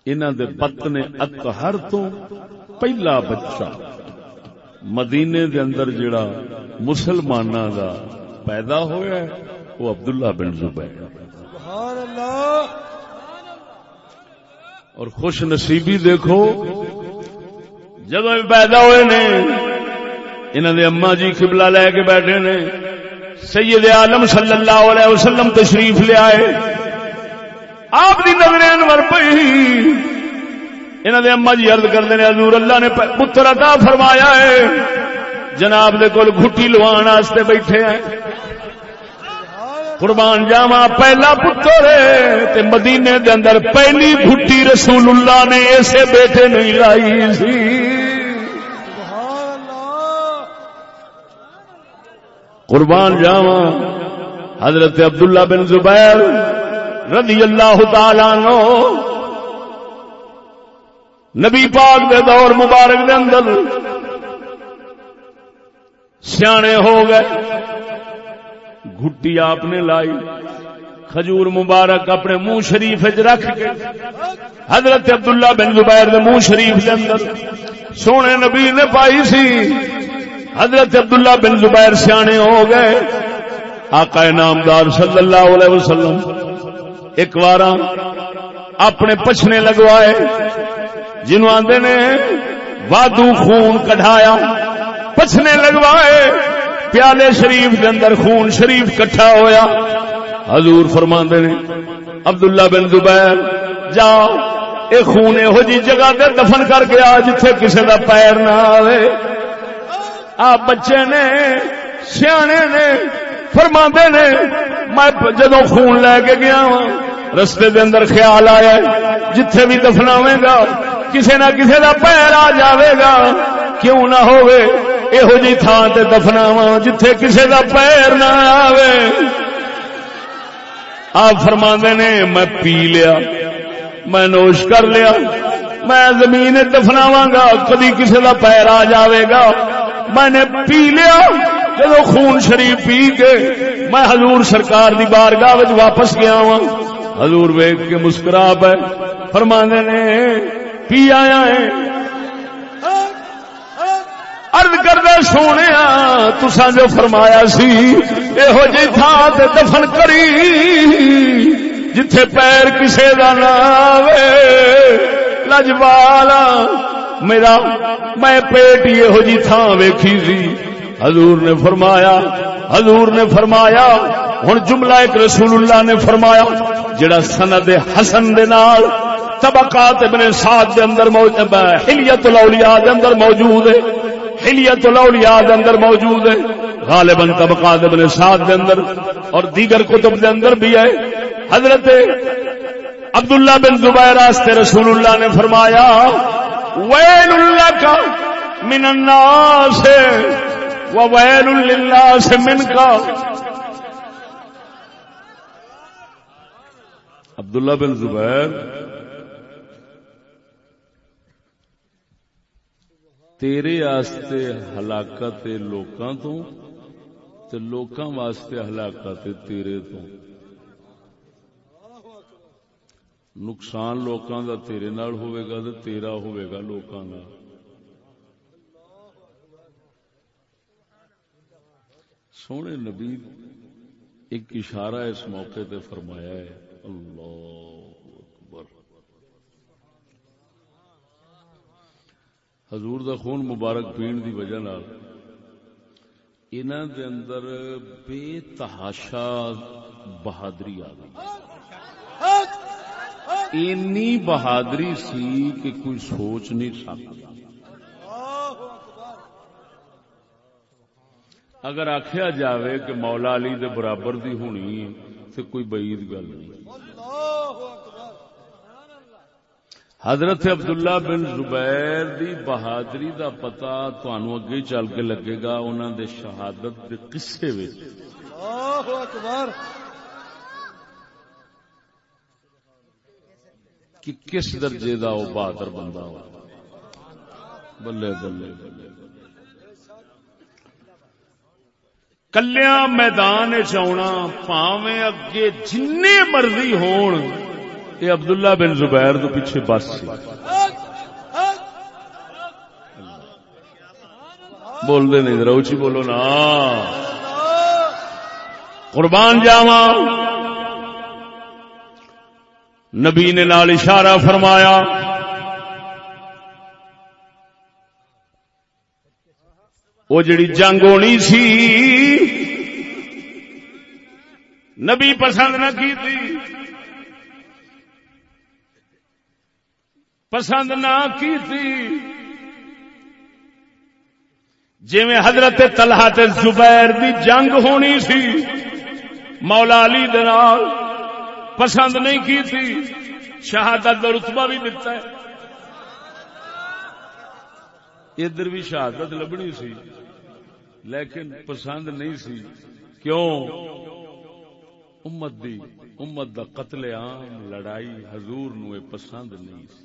S1: انہوں دے پتنے اکہر تو پہلا بچہ۔ مدینے دے اندر جڑا مسلمان دا پیدا ہویا ہے، وہ عبداللہ بن زبیر۔ سبحان اللہ اور خوش نصیبی دیکھو جب پیدا ہوئے نے انہوں نے اما جی قبلہ لے کے بیٹھے نے۔ سید عالم صلی اللہ علیہ وسلم تشریف لے آئے۔ آپ کی نظر انور پی انہوں جی نے اما جی ارد کرتے ہیں حضور اللہ نے پتر عطا فرمایا ہے۔ جناب دے کول گھٹی لوان واسطے بیٹھے ہیں۔ قربان جاوا پہلا پتر تے مدینے دے اندر پہلی گھٹی رسول اللہ نے ایسے بیٹے نہیں لائی سی۔ قربان جاوا حضرت عبداللہ بن زبیر رضی اللہ تعالی نو نبی پاک دے دور مبارک دے اندر سیانے ہو گئے۔ گھٹی آپ نے لائی۔ کھجور مبارک اپنے منہ شریف رکھ کے۔ حضرت عبداللہ بن زبیر دے منہ شریف دے اندر سونے نبی نے پائی سی۔ حضرت عبداللہ بن زبیر سیانے ہو گئے۔ آقا نامدار صلی اللہ علیہ وسلم ایک بار اپنے پچھنے لگوائے، جنہوں آدھے نے وادو خون کٹایا پچھنے لگوائے، پیالے شریف کے اندر خون شریف کٹھا ہویا۔ حضور فرما نے، عبداللہ بن زبیر، جاؤ، اے خون یہو جی جگہ تے دفن کر کے آ، جتھے کسی دا پیر نہ آئے آپ بچے نے، سیانے نے فرما نے، میں جدو خون لے کے گیا وا رستے دے اندر خیال آیا جتھے بھی دفناوے گا، کسے نہ کسے دا پیر آ جاوے گا، کیوں نہ ہوئے یہو جی تھان تے دفناوا جتھے کسے دا پیر نہ آوے۔ آپ فرما نے، میں پی لیا، میں نوش کر لیا میں زمین دفناوا گا کدی کسی کا پیر آ جائے گا۔ میں نے پی لیا جب خون شریف پی کے میں حضور سرکار دی بارگاہ واپس گیا وا حضور ویگ کے مسکرا پہ فرمانے نے، پی آیا ہے۔ ارد کردہ سونے تسا جو فرمایا سی یہو جی تھان دفن کری، جتھے پیر کسے کا نام لجوالا میرا میں پیٹ یہو جی تھان ویکھی سی۔ حضور نے فرمایا، حضور نے فرمایا ہوں جملہ ایک رسول اللہ نے فرمایا، جڑا سند حسن دے نال طبقات ابن سعد دے اندر موجود حلیت الاولیاء دے اندر موجود ہے۔ حلیت الاولیاء دے اندر موجود ہے۔ غالباً طبقات ابن سعد دے اندر اور دیگر کتب دے اندر بھی ہے۔ حضرت عبداللہ بن زبیر راستے رسول اللہ نے فرمایا، ویل اللہ کا من الناس و ویل اللہ سے من کا عبداللہ بن زبیر تیرے آستے ہلاکت لوکاں تو، تے لوکاں واسطے ہلاکت تیرے تو۔ نقصان لوکاں دا تیرے نال ہوئے گا تے تیرا ہوئے گا لوکاں نال۔ سونے نبی ایک اشارہ اس موقع تے فرمایا ہے، اللہ اکبر۔ حضور دا خون مبارک پین دی وجہ نال انہاں دے اندر بے تحاشا بہادری آ گئی۔ اینی بہادری سی کہ کوئی سوچ نہیں سکتا۔ اگر آخیا جاوے کہ مولا علی دے برابر دی ہونی تو کوئی بعید گل نہیں۔ حضرت عبداللہ بن زبیر دی بہادری دا پتا تنوع اگے چل کے لگے گا انہوں دے شہادت دے قصے کہ کس درجے دا وہ بہادر بندہ ہو؟ بلے بلے بلے کلیا میدان چنا پاوے اگے جن مرضی ہون یہ عبداللہ بن زبیر تو پیچھے بس سی۔ بول دے نہیں روچی بولو نا۔ قربان جاوا نبی نے نال اشارہ فرمایا۔ وہ جڑی جنگ ہونی سی، نبی پسند نہ کی تھی پسند نہ کی تھی جی میں حضرت طلحہ تے زبیر دی جنگ ہونی سی، مولا علی دنال پسند نہیں کی تھی۔ شہادت کا رتبہ بھی ملتا ہے۔ ادھر بھی شہادت لبنی سی، لیکن پسند نہیں سی۔ کیوں؟ امت دی، امت دا قتل عام، لڑائی حضور نو پسند نہیں سی۔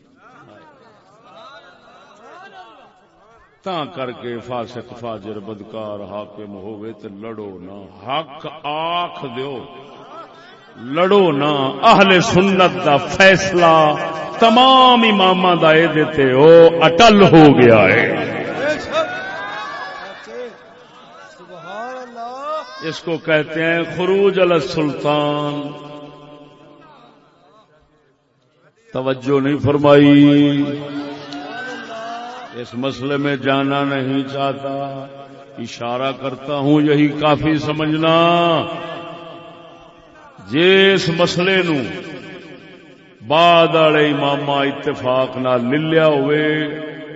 S1: تا کر کے فاسق، فاجر، بدکار، حاکم ہوئے تے لڑو نا حق آخ دیو۔ لڑو نا اہل سنت دا فیصلہ تمام امام دا اے دیتے او اٹل ہو گیا ہے۔ اس کو کہتے ہیں خروج السلطان۔ توجہ نہیں فرمائی۔ اس مسئلے میں جانا نہیں چاہتا۔ اشارہ کرتا ہوں یہی کافی سمجھنا۔ جس مسئلے نو بعد والے امام اتفاق نہ لیا ہوئے،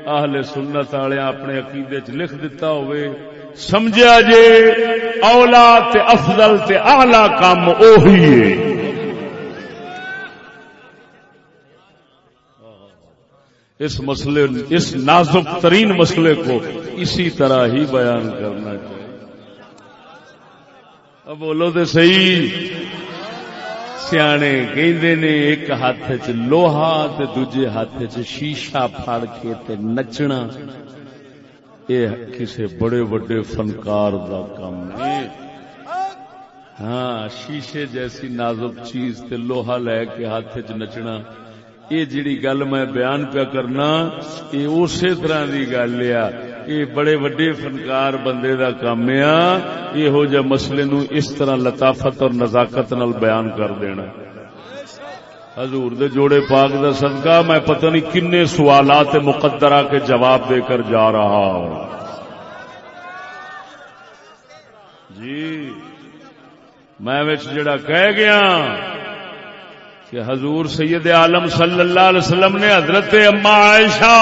S1: اہل سنت والے اپنے عقیدے چ لکھ دیتا ہوئے۔ سمجھا جے اولا تے افضل تے اعلی کام اوہی ہے۔ اس مسئلے، اس نازک ترین مسئلے کو اسی طرح ہی بیان کرنا چاہیے۔ اب بولو تو صحیح۔ سیانے کہ ایک ہاتھ چ لوہا تے دوجے ہاتھ چ شیشہ پھڑ کے تے نچنا۔ یہ کسی بڑے بڑے فنکار دا کام ہے۔ ہاں شیشے جیسی نازک چیز تے لوہا لے کے ہاتھ چ نچنا۔ یہ جڑی گل میں بیان پیا کرنا، یہ اسی طرح کی گل یہ بڑے وڈے فنکار بندے دا کام ہے۔ یہ جہ مسئلے نو اس طرح لطافت اور نزاکت نال بیان کر دینا۔ حضور دے جوڑے پاک دا صدقہ، میں پتہ نہیں کنے سوالات مقدرہ کے جواب دے کر جا رہا ہوں۔ جی میں جڑا کہہ گیا کہ حضور سید عالم صلی اللہ علیہ وسلم نے حضرت اما عائشہ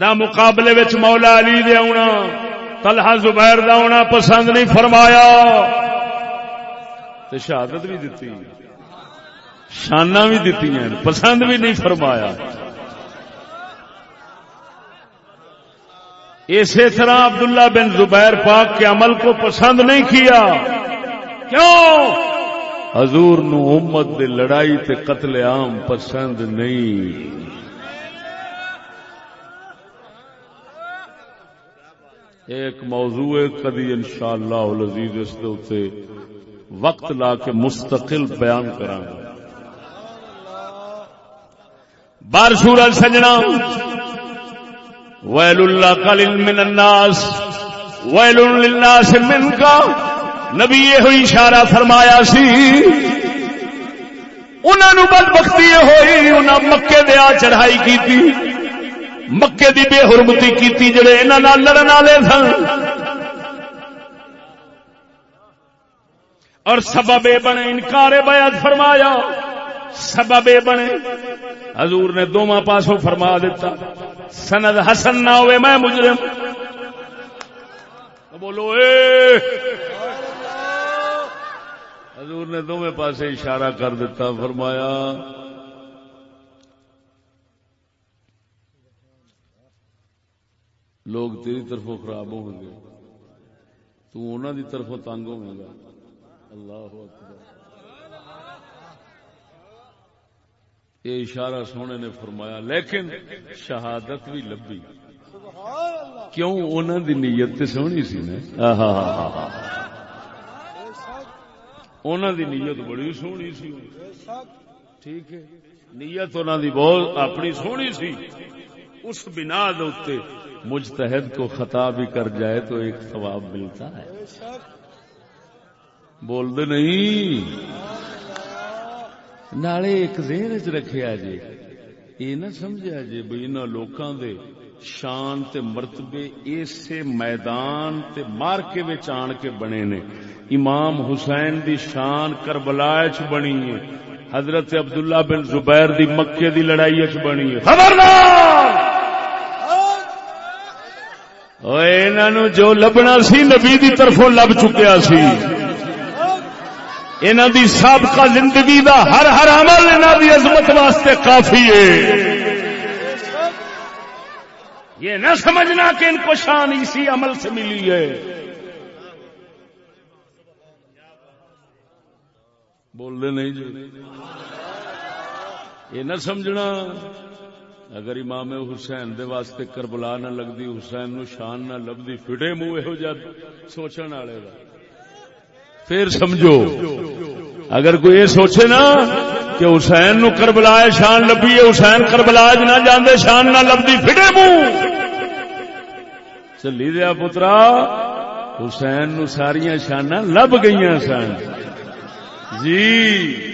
S1: دا مقابلے وچ مولا علی دے آنا طلحہ زبیر دا آنا پسند نہیں فرمایا۔ تو شہادت بھی دیتی۔ شانہ بھی دیتی ہیں، پسند بھی نہیں فرمایا۔ اسی طرح عبداللہ بن زبیر پاک کے عمل کو پسند نہیں کیا۔ کیوں؟ حضور نو امت دے لڑائی تے قتل عام پسند نہیں۔ ایک موضوع کدی انشاءاللہ العزیز اس دے وقت لا کے مستقل بیان کرا بار سورج سجنا۔ ویل اللہ کل من الناس۔ ویل للناس من کا۔ نبی یہ اشارہ فرمایا سی۔ انہوں بد بختی ہوئی انہیں مکے دیا چڑھائی کی تھی مکے دی بے حرمتی کی جڑے انہوں لڑن والے سن۔ اور سبب بنے، انکار بیعت فرمایا۔ سبب بنے۔ حضور نے دونوں پاسوں فرما دیتا۔ سند حسن نہ ہوئے، میں مجرم۔ بولو، اے۔ حضور نے دونوں پاسے اشارہ کر دیتا، فرمایا لوگ تیری طرفوں خراب ہوں گے۔ تو انہوں دی طرفوں تنگ ہوں گا۔ اللہ یہ اشارہ سونے نے فرمایا، لیکن شہادت بھی لبی کیوں؟ انہوں دی نیت تے سونی سی نا۔ انہوں دی نیت بڑی سونی سی۔ ٹھیک ہے۔ نیت انہوں دی بہت اپنی سونی سی۔ اس بنا دے مجتہد کو خطا بھی کر جائے تو ایک ثواب ملتا ہے۔ بول دے نہیں۔ نالے ایک ذہن چ رکھیا جی یہ نہ سمجھا جی بھائی ان لوکاں دے شان تے مرتبے اسے میدان تے مارکے وچ آن کے بنے نے۔ امام حسین دی شان کربلا چ بنی ہے۔ حضرت عبداللہ بن زبیر دی مکے دی لڑائی چ بنی ہے۔ خبردار! انہوں جو لبنا سی نبی دی طرفوں لب چکیا سی انہ دی سابقہ زندگی دا ہر ہر عمل انہ دی عظمت واسطے کافی ہے یہ نہ سمجھنا کہ ان کو شان اسی عمل سے ملی ہے بول دے نہیں جی یہ نہ سمجھنا اگر امام حسین دے واسطے کربلا نہ لگتی حسین نو شان نہ لبدی، فٹے منہ یہو سوچن والے کا پھر سمجھو، اگر کوئی یہ سوچے نا کہ حسین نو کربلا شان لبھی ہے، حسین کربلا نہ جانے شان نہ لبھی فٹے منہ۔ چلی دیا پترا، حسین نو ساریا شانا لب گئی سن۔ جی۔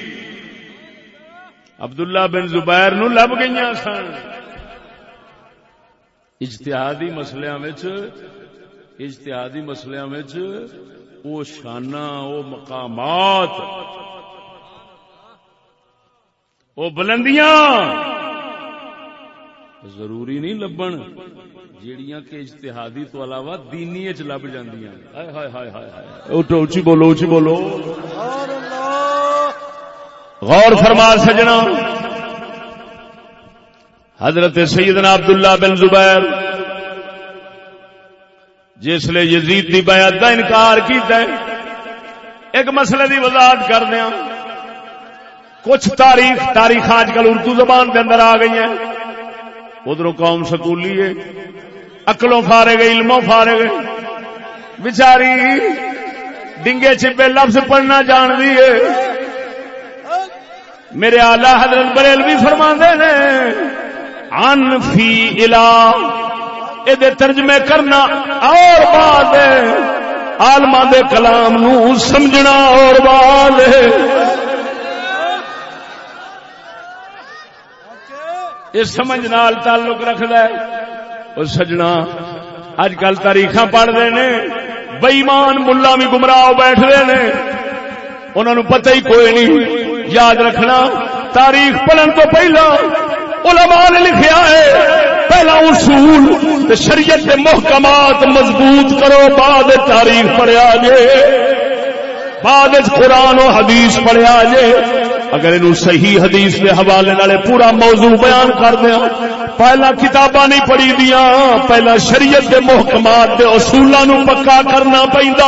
S1: عبداللہ بن زبیر نو لب گئی سن۔ اجتہادی مسلیاں اجتہادی مسلیاں وہ شانہ وہ مقامات۔ وہ بلندیاں۔ ضروری نہیں لبن جیڑیاں کہ اجتہادی تو علاوہ دینی چ لب جاندیاں۔ ہائے ہائے ہائے ہائے ہائے۔ اونچی بولو اونچی بولو۔ غور فرما سجنا. حضرت سیدنا عبداللہ بن زبیر جس لیے یزید دی بیعت دا انکار کیتا ہے، ایک مسئلے دی وضاحت کر دیا ہاں۔ کچھ تاریخ تاریخ آج کل اردو زبان کے اندر آ گئی ہیں۔ ادھر قوم سکولی ہے اکلوں فارے گئے علموں فارے گئے بچاری، ڈنگے چپے لفظ پڑھنا جان دی ہے۔ میرے آلہ حضرت بریل بھی فرما نے ان فی الا یہ ترجمے کرنا اور بات آلما دے کلام نو سمجھنا اور بات یہ سمجھ نال تعلق رکھد ہے۔ سجنا اج کل تاریخ پڑھتے ہیں بئیمان ملا بھی گمراہ بیٹھ رہے ہیں انہوں پتہ ہی کوئی نہیں۔ یاد رکھنا، تاریخ پڑھن تو پہلا علماء نے لکھیا ہے، پہلا اصول شریعت کے محکمات مضبوط کرو، بعد تاریخ پڑھیا جے، بعد قرآن و حدیث پڑھیا جے۔ اگر انہوں صحیح حدیث کے حوالے والے پورا موضوع بیان کر دیا پہلا کتاباں نہیں پڑھی دیا پہلا شریعت کے محکمات کے اصولوں پکا کرنا پہنتا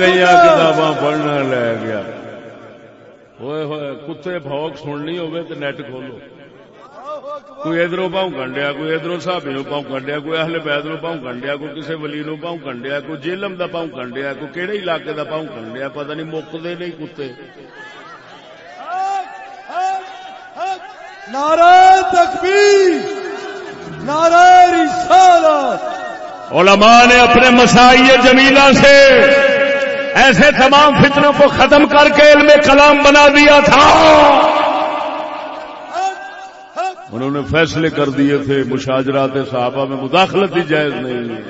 S1: لے گیا کتاباں پڑھنا لے گیا۔ ہوئے ہوئے کتے بھوک سننی ہوئے تو نیٹ کھولو۔ کوئی ادھر پاؤں کنڈیا کوئی ادھر سابی نو پاؤں کنڈیا کوئی اہل بید نو پاؤں کنڈیا کوئی کسی ولی نو پاؤں کنڈیا کوئی جیلم دا پاؤں کنڈیا کوئی کہڑے علاقے دا پاؤں کنڈیا پتہ نہیں مکتے نہیں کتے۔
S2: نعرہ تکبیر نعرہ رسالت۔
S1: علماء نے اپنے مسائی جمیلہ سے ایسے تمام فتنوں کو ختم کر کے علم کلام بنا دیا تھا۔ انہوں نے فیصلے کر دیے تھے، مشاجرات صحابہ میں مداخلت ہی جائز نہیں۔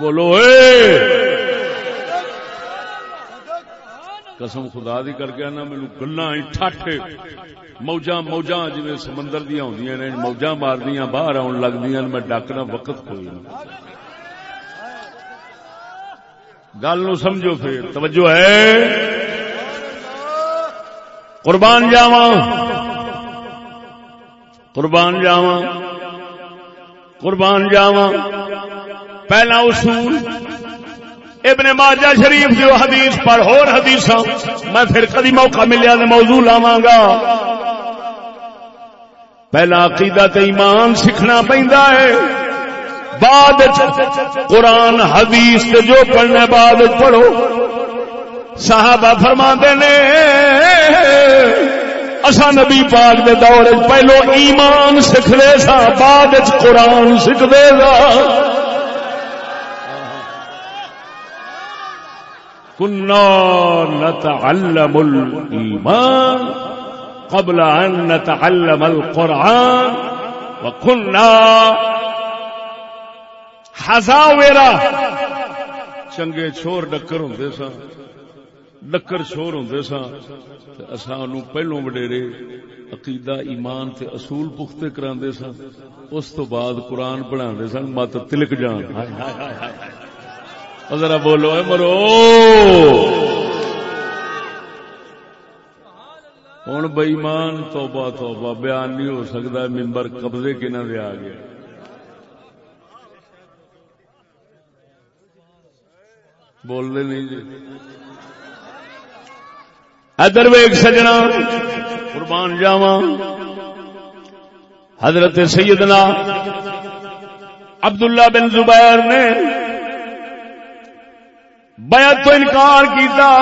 S1: بولو اے! قسم خدا دی کر کے نا مینو گلا ٹھٹ موجا موجا جی سمندر دیا ہوں نے موجا ماردیا باہر آن لگتی میں ڈاکنا وقت کوئی گل نو سمجھو پھر۔ توجہ ہے؟ قربان جاوا قربان جاوا قربان جاوا پہلا اصول، ابن ماجہ شریف جو حدیث پر ہور حدیث میں پھر کدی موقع ملیا تو موضوع لاوا گا پہلا عقیدہ تے ایمان سیکھنا پہندا ہے۔ بعد قرآن، حدیث تے جو پڑھنے بعد پڑھو، صحابہ فرما نے اسا نبی پاک دے دور پہلو ایمان سکھتے سا، بعد قرآن سکھتے سا۔ كنا نتعلم الإيمان قبل أن نتعلم القرآن وكنا حزاورا چنگے چھور ڈکر ہوں سا ڈکر چھور ہوں سا اصانو پہلو وڈیرے عقیدہ، ایمان تے اصول پختے کرا سا اس تو بعد قرآن پڑھا سن مت تلک جان۔ ذرا بولو ہے مرو۔ ہوں بئیمان توبہ توبہ۔ بیان نہیں ہو سکتا ممبر قبضے کنہ دے آ گیا۔ بول دے نہیں جی۔ ادر ویگ سجنا، قربان جاوا حضرت سیدنا عبداللہ بن زبیر نے بیعت تو انکار کیتا،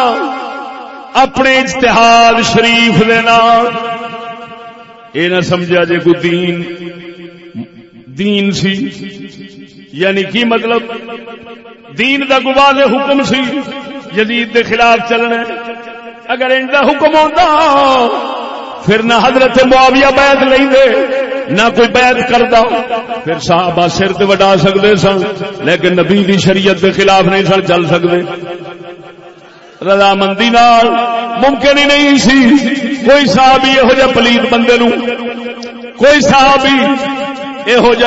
S1: اپنے اجتہاد شریف دینا یہ نہ سمجھا جے کو دین دین سی۔ یعنی کی مطلب؟ دین دا گواہ حکم سی جدید دے خلاف چلنا
S2: اگر ان کا حکم ہوتا پھر نہ حضرت معاویہ بیعت لیں دے نہ کوئی بیعت کردا۔ پھر صحابہ سر تے وڈا سکدے سن، لیکن نبی دی شریعت دے خلاف نہیں سن، چل سکدے۔ رضامندی نال ممکن ہی نہیں سی۔ کوئی صحابی یہو جہ پلیت بندے نو کوئی صحابی یہو جہ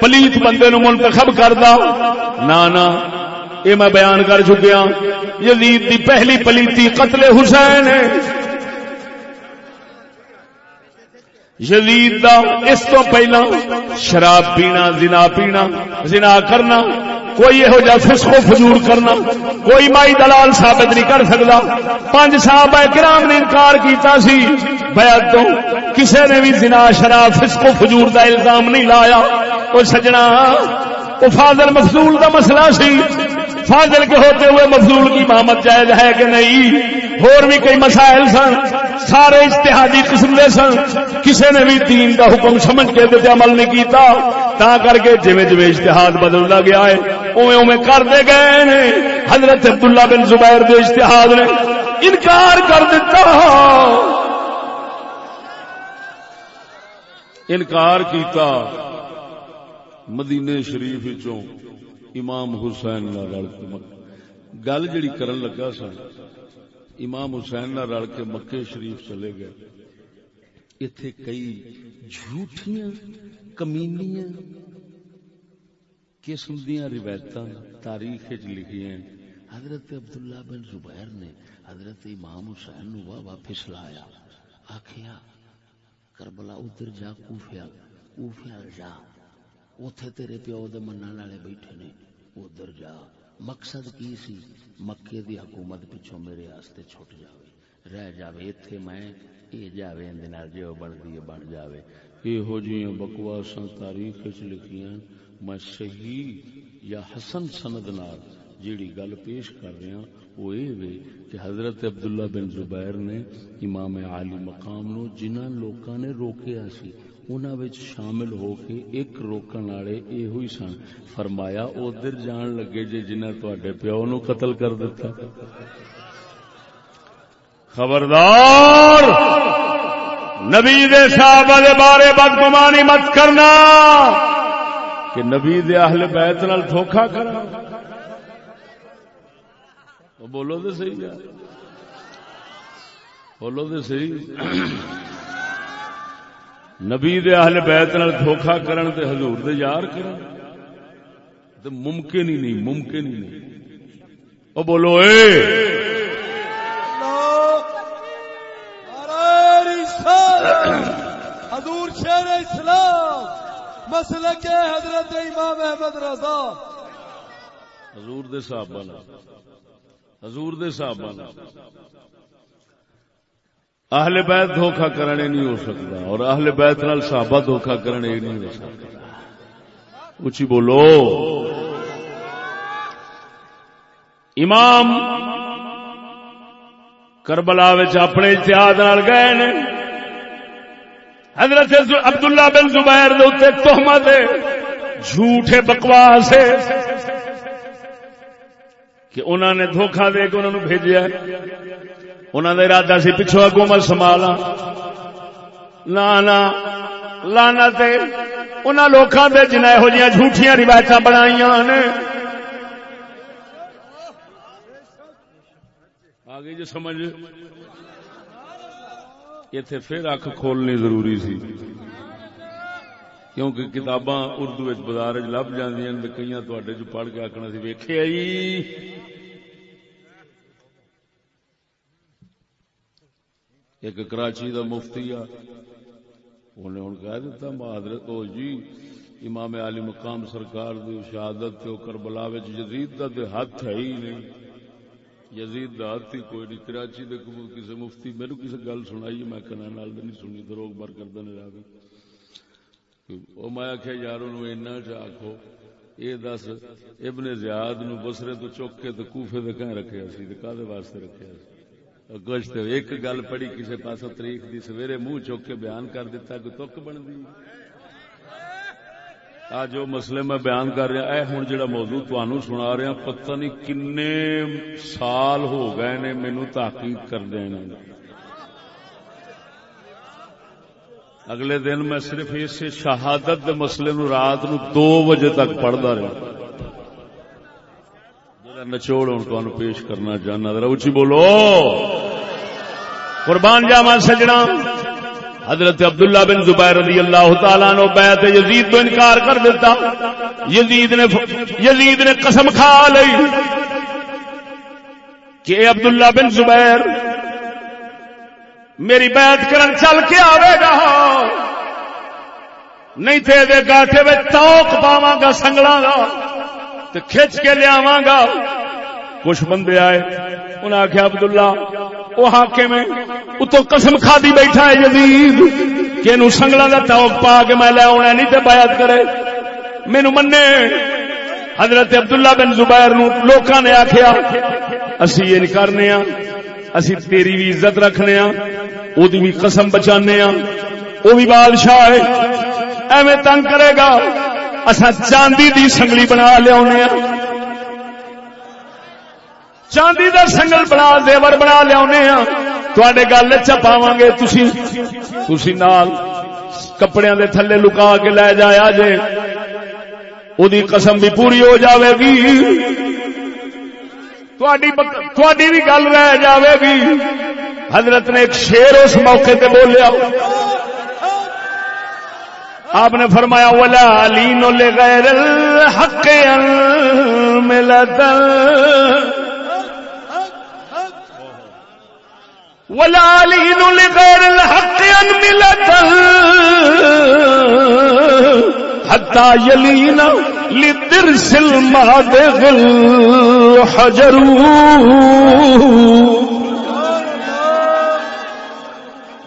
S2: پلیت بندے نو منتخب کردا۔ نہ نہ یہ میں بیان کر چکیا۔ یزید دی پہلی پلیتی قتل حسین ہے۔ یزید دا اس تو پہلا شراب پینا، زنا پینا، زنا کرنا، کوئی یہو جا فسق و فجور کرنا، کوئی مائی دلال ثابت نہیں کر سکتا پانچ صاحب کرام نے انکار کیتا سی۔ بیعت تو کسے نے بھی زنا، شراب، فسق و فجور دا الزام نہیں لایا۔ وہ سجنا، وہ فاضل مفضول دا مسئلہ سی۔ فاضل کے ہوتے ہوئے مفضول کی محمد جائز ہے کہ نہیں؟ اور بھی کئی مسائل سن، سارے اشتہادی قسم دے سن۔ کسی نے بھی دین کا حکم سمجھ کے دیتے عمل نہیں کیتا، تا کر کے جویں جویں اشتہاد بدلتا گیا ہے۔ اوے اوے کرتے گئے نے۔ حضرت عبداللہ بن زبیر دے اشتہاد نے انکار کر دیتا۔
S1: انکار کیتا۔ مدینے شریف چوں امام حسین نہ رل کے گل جڑی کرن لگا سن امام حسین نہ رل کے مکے شریف چلے گئے۔ اتے کئی جھوٹیاں، کمینیاں، قسم دیا روایت تاریخ لکھی ہیں۔ حضرت عبداللہ بن زبیر نے حضرت امام حسین نو واہ واپس لایا آخیا کربلا ادھر جا، کوفیا کوفیا جا۔ اتے تیرے پیو دے منع والے بیٹھے نے، ادھر جا۔ مقصد کی سی؟ مکے دی حکومت پچھوں میرے آستے چھٹ جاوے۔ رہ جاوے، ایتھے میں اے جاوے، اندے نال جو بندی بن جاوے۔ یہ جیاں بکواساں تاریخ وچ لکھیاں میں صحیح یا حسن سند نال جیڑی گل پیش کر رہا ہاں، وہ اے وے کہ حضرت عبداللہ بن زبیر نے امام عالی مقام نو جنہاں لوکاں نے روکیا سی، انہاں وچ شامل ہو کے ایک روکن والے یہ سن۔ فرمایا، ادھر جان لگے جی جنہیں تے پیو نو قتل کر دیتا
S2: خبردار! نبی دے صحابہ دے بارے بدگمانی مت کرنا کہ نبی دے اہل بیت نال دھوکا کرنا۔
S1: بولو تو صحیح بولو تو صحیح۔
S2: نبی دے اہل بیت نال دھوکا کرن تے حضور دے یار کرن۔ تے ممکن ہی نہیں ممکن ہی نہیں۔ او بولو اے۔
S3: حضور شیر اسلام مسئلہ کے حضرت امام احمد رضا۔
S1: حضور دے صحابہ حضور دے صحابہ
S2: اہل بیت دھوکھا کرنے نہیں ہو سکتا اور اہل بیت نال صحابہ دھوکھا کرنے نہیں ہو سکتا۔ اچھی بولو۔ امام کربلا اپنے اتحاد گئے نے۔ حضرت عبداللہ بن زبیر تہمت جھوٹے بکواس کہ انہوں نے دھوکھا دے کے انہوں نے بھیجا انہوں نے ارادہ سی پچھو حکومت سنبھالا لانا لانا تے انہوں لوگوں نے جنہیں یہو جہاں جھوٹیاں روایت بنائی نے
S1: آگے جو جی سمجھ۔ اتنے پھر اک کھولنی ضروری سی۔ کیونکہ کتاباں اردو بازار لب جی کئی تے پڑھ کے آخنا سی ویخے آئی ایک کراچی دا مفتی آ انہیں ہوں کہہ دیتا حضرت او جی امام علی مقام سرکار دی شہادت تے کربلا وچ یزید دا تے ہاتھ ہے ہی نہیں۔ یزید دا ہاتھ ہی کوئی نہیں، کراچی دے کسی مفتی، میرے کسی گل سنائی میں کہنا نال نہیں سنی دروغ بر کردہ نہیں رہا او میں آخیا یار انہوں اینا چا آکھو، اے دس، ابن زیاد نو بسرے تو چک کے تو کوفے دے کہیں رکھے سی، تے کادے واسطے رکھے سی؟ گوشت ایک گل پڑی کسی پاس تاریخ دی سویرے منہ چوک کے بیان کر دیتا کوئی تک بن دی آ جو مسئلے میں بیان کر رہا، اے ہوں جڑا موضوع تنوع سنا رہا، پتہ نہیں کنے سال ہو گئے نے مینو تحقیق کر دینا اگلے دن میں صرف اس شہادت دے مسئلے نو رات نو دو بجے تک پڑھتا رہا جڑا نچوڑ ہوں تمہیں پیش کرنا چاہنا، ذرا اچھی بولو۔ قربان جاوا سجنا۔ حضرت عبداللہ بن زبیر رضی اللہ تعالیٰ نو بیعت یزید تو انکار کر دیتا۔ یزید نے یزید نے قسم کھا لئی کہ عبداللہ بن زبیر میری بیعت کرن چل کے آئے گا۔ نہیں تھے دے گاٹھے میں توک پاواں گا سنگلاں گا تے کھچ کے لیاواں گا کچھ بندے آئے انہیں آخیا عبداللہ وہ حاکم ہے اتو قسم کھا دی بیٹھا ہے یزید، کہ انہوں سنگلا دا توق پا کے میں لے آنا نہیں تے بیعت کرے۔ مینو منے حضرت عبداللہ بن زبیر نو لوکاں نے آکھیا، اسی یہ کرنے ہاں اسی تیری بھی عزت رکھنے ہاں۔ او دی بھی قسم بچانے ہاں او بھی بادشاہ ہے ایویں تنگ کرے گا اسا چاندی دی سنگلی بنا لیا چاندی دا سنگل بنا دیور بنا لیا تے گل چپاو گے تھی نال کپڑے دے تھلے لکا کے لے جایا جے او دی قسم بھی پوری ہو جاوے گی تھوڑی بھی گل رہ جاوے گی۔ حضرت نے ایک شیر اس موقع تے بولیا۔ آپ نے فرمایا، ولا لینو لغیر الحق ملتا ولالين لغير الحق أنملة حتى يلين للدرس المادغ الحجر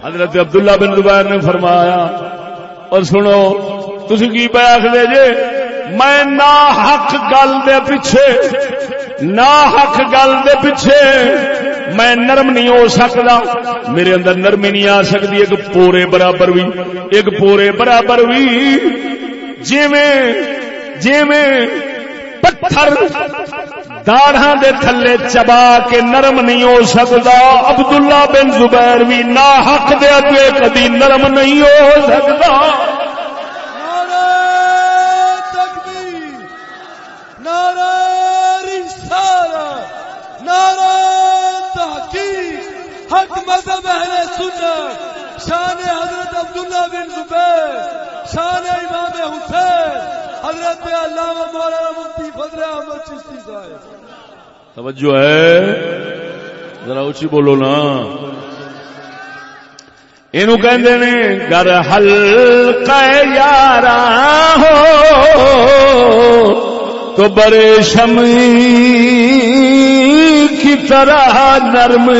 S1: حضرت عبداللہ بن زبیر نے فرمایا، اور سنو تھی کی پہ آخر جے؟ میں نا حق گل دے پیچھے نا حق گل دے پیچھے میں نرم نہیں ہو سکتا میرے اندر نرمی نہیں آ سکتی ایک پورے برابر بھی ایک پورے برابر بھی جی میں جی میں پتھر داڑا دے تھلے چبا کے نرم نہیں ہو سکتا، عبداللہ بن زبیر بھی نہ حق دے کدی نرم نہیں ہو سکتا۔
S2: حق مذہب اہل سنت، شان حضرت عبداللہ بن زبیر، شان امام حسین حضرت علامہ مولانا مفتی فضل احمد چشتی صاحب۔
S1: توجہ ہے؟ ذرا اچھی بولو نا۔ اینو کہندے نے گر حلقہ یارا ہو، تو برے شمی کی طرح نرم۔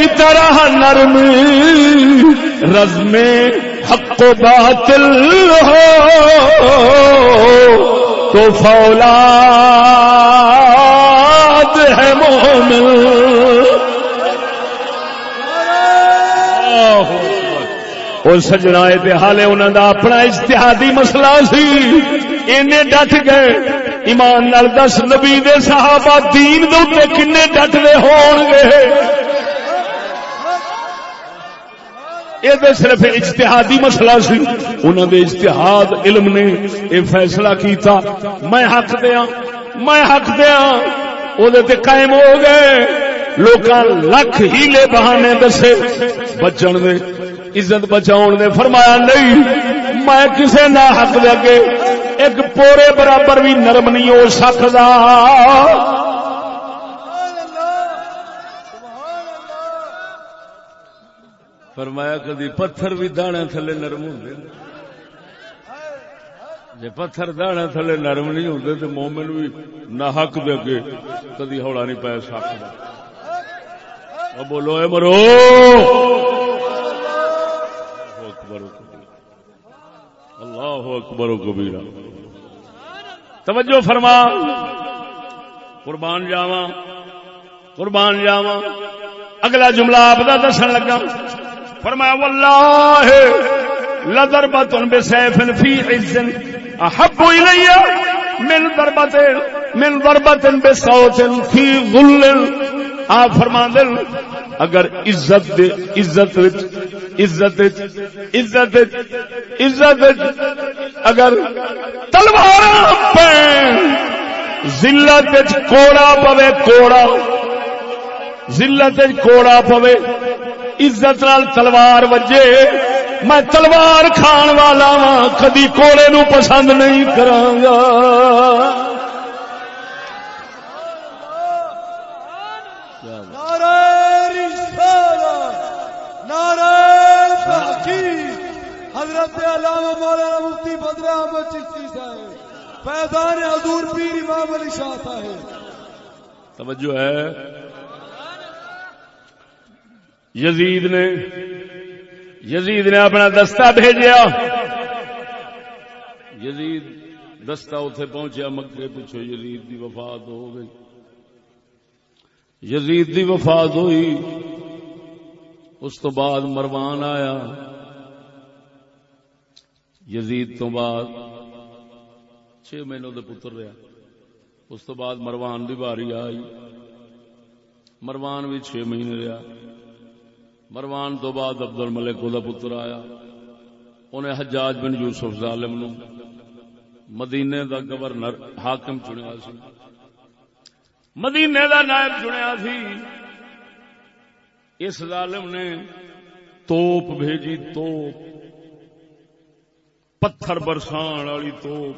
S1: کی طرح نرم رزم حق و باطل ہو تو فولاد ہے مومن۔ سجنا حالے انہوں دا اپنا اجتہادی مسئلہ سی۔ اینے ڈٹ گئے۔ ایمان نال دس نبی دے صحابہ دین دے کنے ڈٹ دے ہون گے۔ یہ صرف اجتہادی مسئلہ سی۔ انہوں دے اجتہاد علم نے یہ فیصلہ کیتا۔ میں حق دیا، میں حق دیا۔ وہ قائم ہو گئے۔ لوگ لکھ ہیلے بہانے دسے۔ بچن دے، عزت بچاؤ نے فرمایا، نہیں، میں کسی نہ حق دے ایک پورے برابر بھی نرم نہیں ہو سکتا فرمایا کدی پتھر بھی دانے تھلے نرم ہوں جی پتھر دانے تھلے نرم نہیں ہوں تو مومن بھی نہ حق دے کدی ہولا نہیں پی سکتا بولو، اے مرو! اللہ اکبر و کبیرہ۔ توجہ فرما۔ قربان جاوا قربان جاوا اگلا جملہ آپ کا دسن لگا۔ فرمایا، واللہ لضربت بسیف فی عز احب الی من ضربت من ضربت بصوت فی غل۔ آپ فرما دل اگر عزت دے عزت وچ عزت وچ عزت وچ عزت وچ اگر تلوار پہ ذلت وچ کوڑا پوے، کوڑا ذلت وچ کوڑا پوے عزت نال تلوار وجے میں تلوار کھان والا وا کدی کوڑے نو پسند نہیں کرانگا
S2: حضرت علامہ مولانا مفتی بدر احمد چشتی صاحب فیضان حضور پیر امام علی شاہ صاحب۔
S1: توجہ ہے۔ یزید نے یزید نے اپنا دستہ بھیجیا۔ یزید دستہ اتے پہنچیا، مکے پچھو یزید دی وفات ہو گئی۔ یزید دی وفات ہوئی، اس تو بعد مروان آیا۔ یزید تو بعد چھ مہینوں دے پتر رہا اس تو بعد مروان دی باری آئی۔ مروان بھی چھ مہینے رہا مروان تو بعد عبد الملک دا پتر آیا۔ انہیں حجاج بن یوسف ظالم نو مدینے دا گورنر حاکم چنیا سی۔ مدینے دا نائب چنیا سی۔ اس ظالم نے توپ بھیجی، توپ۔ پتھر برسان والی توپ۔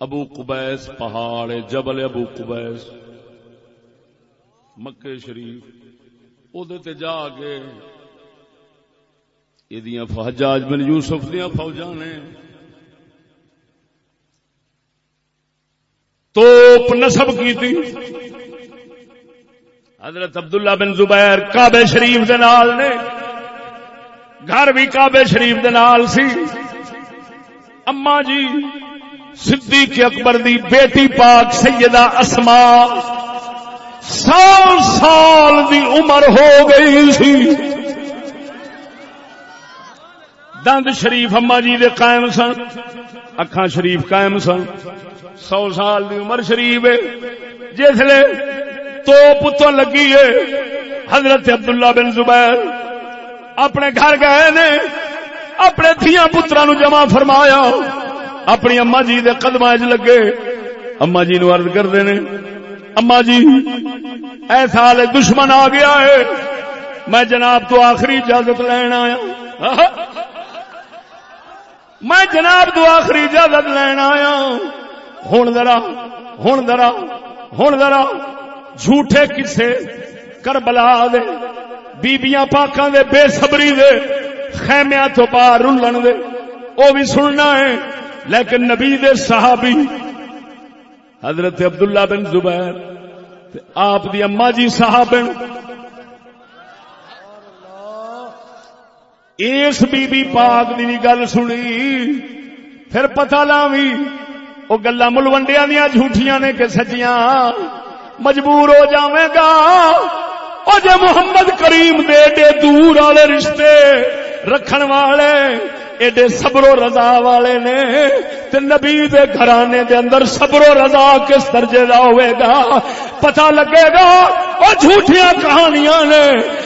S1: ابو قبیس پہاڑ جبل ابو قبیس۔ مکے شریف۔ تے جا کے یہ حجاج بن یوسف دیا فوجا نے توپ نصب کی تھی حضرت عبداللہ بن زبیر کعبے شریف دے نال نے، گھر بھی کعبے شریف دے نال سی۔ اما جی صدیق اکبر دی بیٹی پاک سیدہ اسما سال سال دی عمر ہو گئی سی۔ دند شریف اما جی دے قائم سن، اکھاں شریف قائم سن۔ سو سال دی عمر شریف جسے تو پتوں لگی ہے، حضرت عبداللہ بن زبیر۔ اپنے گھر گئے نے، اپنے دیا پترا نو جمع فرمایا۔ اپنی اما جی دے قدم لگے۔ اما جی نو عرض کرتے نے اما جی اے سال دشمن آ گیا ہے۔ میں جناب تو آخری اجازت لین آیا۔ میں جناب تو آخری اجازت لین آیا۔ ہوں ذرا ہوں ذرا ہوں ذرا، جھوٹے کسے کربلا دے، بیبیاں پاکاں دے بے صبری دے خیمیا تو باہر رلن دے۔ او بھی سننا ہے، لیکن نبی دے صحابی حضرت عبداللہ بن زبیر آپ دی اما جی صاحب اس بی بی پاک دی گل سنی، پھر پتہ لاوی وہ گلا ملوڈیا دیا جھوٹیاں نے کہ سچیاں۔ مجبور ہو جاوے گا۔ او جے محمد کریم دے دے دور والے رشتے رکھن والے ایڈے صبر و رضا والے نے تے نبی دے گھرانے دے اندر صبر و رضا کس درجے دا ہوئے گا؟ پتہ لگے گا او جھوٹیاں کہانیاں نے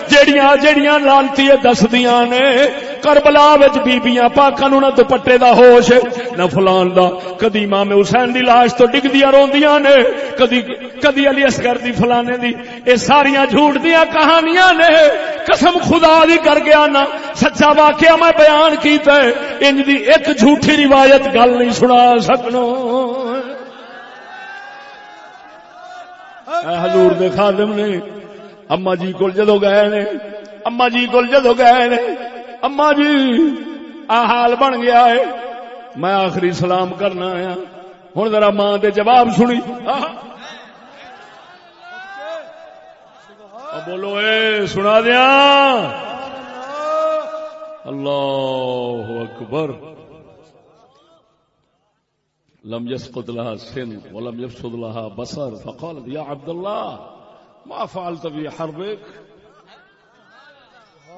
S1: جیڑیاں جیڑیاں لانتی دسدیاں نے کربلا وچ بیبییاں پاکاں نو نہ دوپٹے دا ہوش، نہ فلان دا۔ کدی امام حسین دی لاش تو ڈگدیاں روندیاں نے، کدی کدی علی اصغر دی فلانے دی۔ اے ساریاں جھوٹ دیاں کہانیاں نے۔ قسم خدا دی کر گیا نا۔ سچا واقعہ میں بیان کیتا ہے۔ انج دی ایک جھوٹی روایت گل نہیں سنا سکنا حضور دے خادم نے اما جی کول جدو گئے نے اما جی کول جدو گئے نے اما جی آ حال بن گیا ہے۔ میں آخری سلام کرنا آیا ہوں ذرا ماں دے جواب سنی۔ بولو، اے سنا دیا اللہ اکبر۔ لم يسقط لها سن ولم يفسد لها بصر۔ فقالت يا عبد الله ما فعلت بھی حرب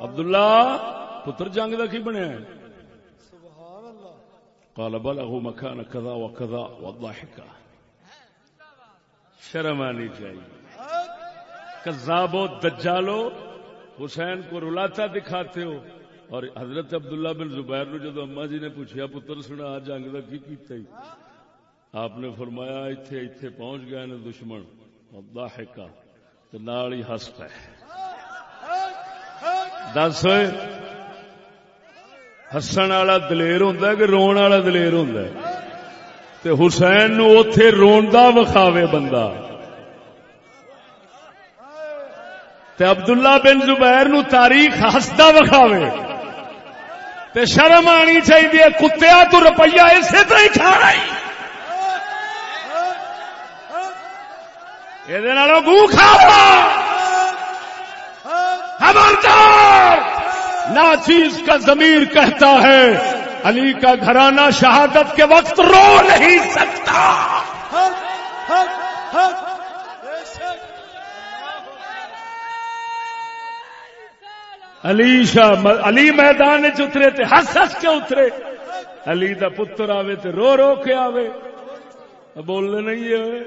S1: عبداللہ پتر جنگ دا کی بنیا ہے؟ قال بلغوا مكان كذا وكذا وضحك شرم آنی چاہیے۔ کذابو دجالو حسین کو رلاتا دکھاتے ہو۔ اور حضرت عبداللہ بن زبیر نو جدو اما جی نے پوچھا پتر سنا جنگ کا کی کیتا ہی؟ آپ نے فرمایا ایتھے ایتھے پہنچ گئے نے دشمن۔ ضاحکا۔ تے نال ہی ہس پے دس۔ ہوئے ہسن والا دلیر ہوندا ہے کہ رون والا دلیر ہوندا ہے تے حسین نو اوتھے روندا وکھاوے بندہ تے عبداللہ بن زبیر نو تاریخ ہسدا وکھاوے تے شرم آنی چاہیے کتیا تو روپیہ اسی طرح ہی کھانا ہی یہ گو کھاوا خبردار نا چیز کا ضمیر کہتا ہے، علی کا گھرانہ شہادت کے وقت رو نہیں سکتا۔ علی شاہ علی میدان چ اترے تے ہس ہس کے اترے۔ علی دا پتر آوے تے رو رو کے آوے۔ بولنے نہیں ہے۔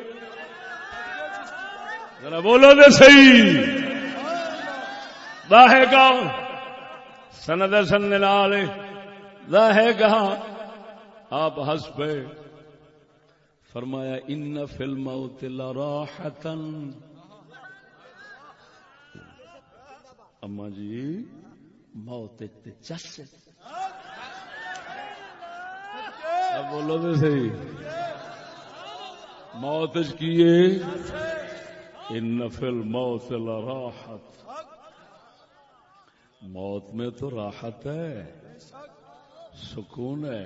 S1: ذرا بولو دے صحیح۔ داہے گا سند سن لال داہے گا آپ ہنس پہ فرمایا، ان فلم لراحتن اما جی موت چس۔ بولو تو صحیح۔ موت چ کیے ان فی الموت لراحت موت میں تو راحت ہے سکون ہے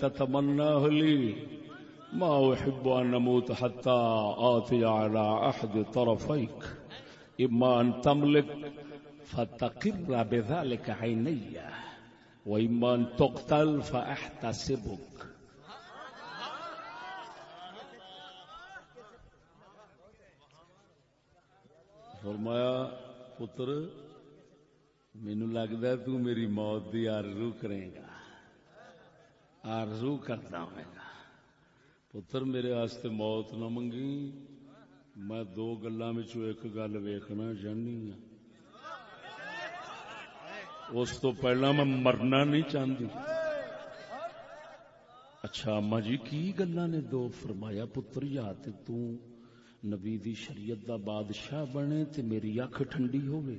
S1: تتمناه لي. ما أحب أن أموت حتى اطي على أحد طرفيك. إما أن تملك فتقر بذلك عيني وإما أن تقتل فأحتسبك. فرمایا، پتر مینو لگتا ہے تو میری موت دی آرزو کرے گا۔ آرزو کرتا ہوئے گا پتر، میرے واسطے موت نہ منگی۔ میں دو گلوں میں ایک گل ویکھنا چاہنی ہوں اس تو پہلا میں مرنا نہیں چاہتی اچھا اما جی کی گلا نے دو فرمایا؟ پتر یا تے تو۔ نبی دی شریعت دا بادشاہ بنے تے میری اکھ ٹھنڈی ہوے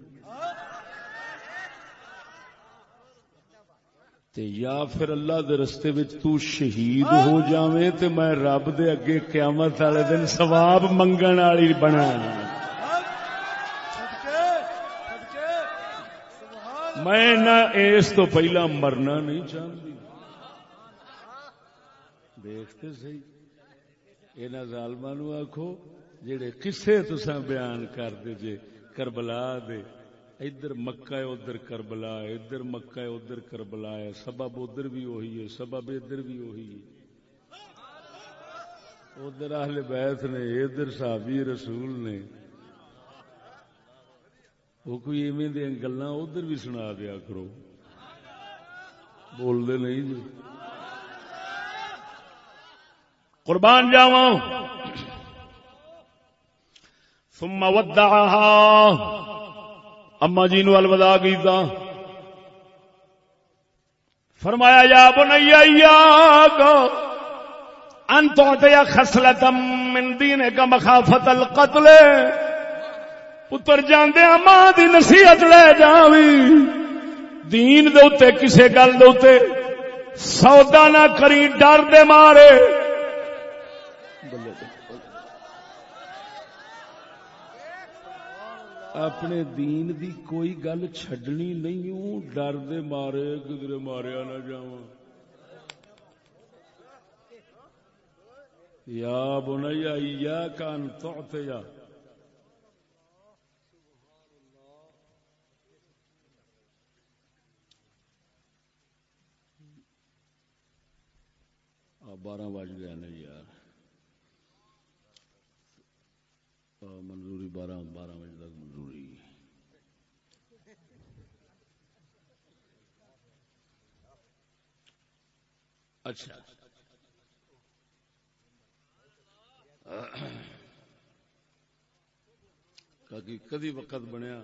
S1: تے یا پھر اللہ دے رستے وچ تو شہید ہو جاویں تے میں رب دے اگے قیامت والے دن ثواب منگن والی بنا۔ میں نہ اس تو پہلا مرنا نہیں چاہتی۔ دیکھتے صحیح۔ انہاں ظالماں نو آکھو جڑے قصے تساں بیان کرتے جے کربلا دے، ادھر مکہ ہے، ادھر کربلا ہے، ادھر مکہ ہے، ادھر کربلا ہے، سبب ادھر بھی وہی ہے، سبب ادھر بھی وہی ہے۔ ادھر اہل بیت نے، ادھر صحابی رسول نے۔ وہ کوئی ایویں دیا گلا ادھر بھی سنا دیا کرو۔ بولتے نہیں جی۔ قربان جاواں۔ ثم ودعها. اما جی نو الوداع کیتا۔ فرمایا، یا بنیا ایاک ان تعطیا خصلتا من دینک مخافت القتل۔ پتر جاندے، ماں دی نصیحت لے جاوی۔ دین دے اوتے، کسے گل دے اوتے سودا نہ کری، ڈر دے مارے۔ بلے اپنے دین دی کوئی گل چھڈنی نہیں ہوں ڈر دے مارے، کدھر ماریا نہ جاواں۔ یا بنیا ایاک ان تعطیا۔ بارہ بج گیا نا یار۔
S4: منظوری بارہ بارہ بجے تک منظوری اچھا۔ کہ کدی وقت بنیا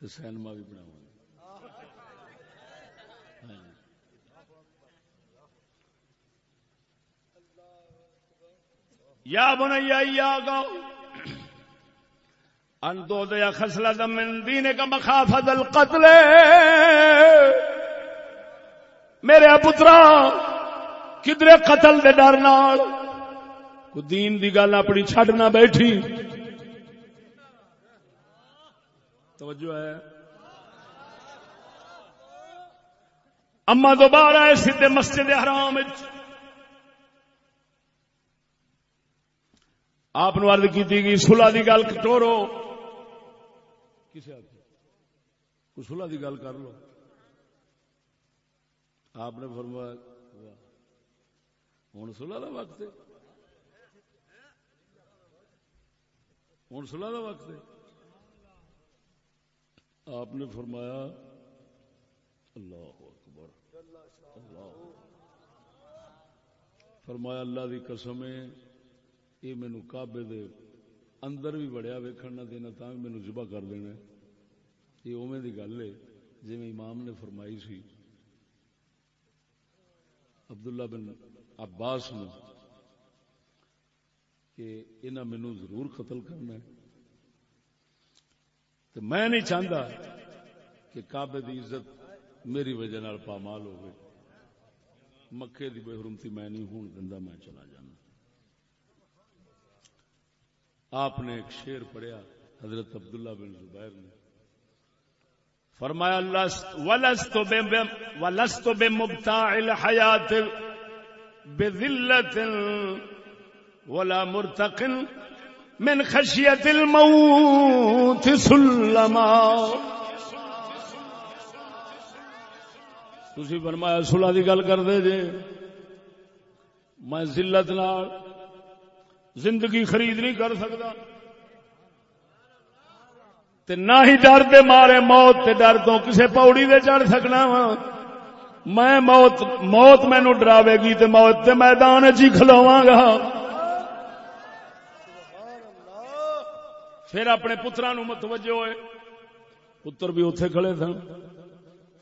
S4: تو سینما بھی بناو
S1: یا بنیا، یا گاؤ۔ ان دو دیا خسلا من دین کا مخافت القتل۔ میرے پترا، کدرے قتل دے ڈر نال؟ کو دین دی گل اپنی چھڈ نہ بیٹھی۔ توجہ ہے۔ اما دوبارہ آئے سیدھے مسجد حرام آپ ارد کی گئی سلا دی گل کٹورو کسی سلا دی گل کر لو۔ آپ نے فرمایا، ہوں سلا دا وقت ہوں سلا دا وقت آپ نے فرمایا، اللہ اکبر۔ اللہ فرمایا، اللہ دی قسم ہے، یہ مینو کابے دے اندر بھی بڑیا ویکھن نہ دینا تا بھی مینو ذبح کر دینا یہ اوے دی گل ہے جی امام نے فرمائی سی۔ عبداللہ بن عباس نے کہ انہیں مینو ضرور قتل کرنا ہے۔ تو میں نہیں چاہتا کہ کابے دی عزت میری وجہ نال پامال ہوگی مکے دی بے حرمتی میں نہیں ہون دندا میں چلا جانا۔ آپ نے ایک شیر پڑھیا، حضرت عبداللہ بن زبیر نے۔ فرمایا ولست بے مبتاع الحیات بذلت ولا مرتقن من خشیت الموت سلما. تھی فرمایا سلا دی گل کر دے جے جی۔ میں ذلت نال زندگی خرید نہیں کر سکتا۔ تے نہ ہی ڈر دے مارے موت تے ڈر تو کسے پوڑی دے چڑھ سکنا وا۔ میں موت موت مینو ڈراوے گی تے موت تے میدان چی کھلوا گا۔ پھر اپنے پترا نو متوجہ ہوئے۔ پتر بھی اتے کھڑے سن۔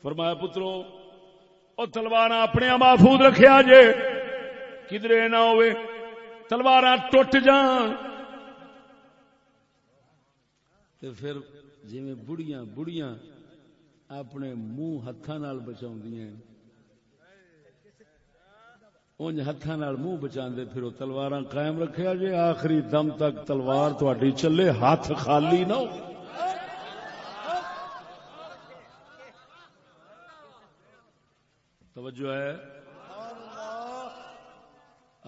S1: فرمایا، پترو، او تلوار اپنے محفوظ رکھیا جے۔ کدرے نہ ہوئے تلوار ٹوٹ جان۔ پھر جی بڑیاں بڑیاں اپنے منہ ہاتھ بچا انج ہاتھ منہ بچا پھر وہ تلوار قائم رکھا جی آخری دم تک تلوار تھی چلے، ہاتھ خالی نہ توجہ ہے۔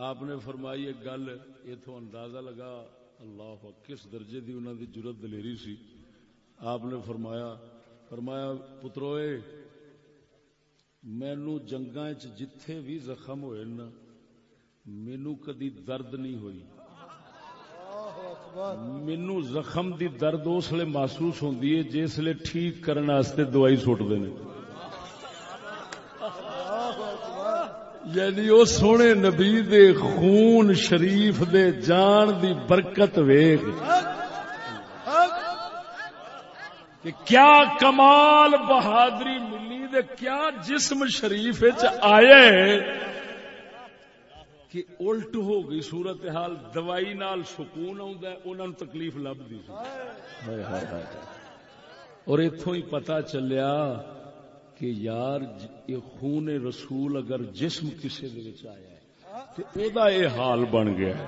S1: آپ نے فرمائی ایک گل اتو اندازہ لگا، اللہ کس درجے دی انہوں دی جرت دلیری سی۔ آپ نے فرمایا فرمایا، پتروئے مینو جنگا جتھے بھی زخم ہوئے نا مینو کدی درد نہیں ہوئی۔ مینو زخم دی درد اس لیے محسوس ہوتی ہے جس لیے ٹھیک کرنے دوائی سٹ دے یعنی وہ سونے نبی دے خون شریف دے جان دی برکت ویگ کہ کیا کمال بہادری ملی دے کیا جسم شریف آئے؟ کہ الٹ ہو گئی صورت حال دوائی نال سکون آن تکلیف لبھی۔ اور اتوں ہی پتا چلیا کہ یار یہ خون رسول اگر جسم کسی آیا ہے یہ حال بن گیا ہے۔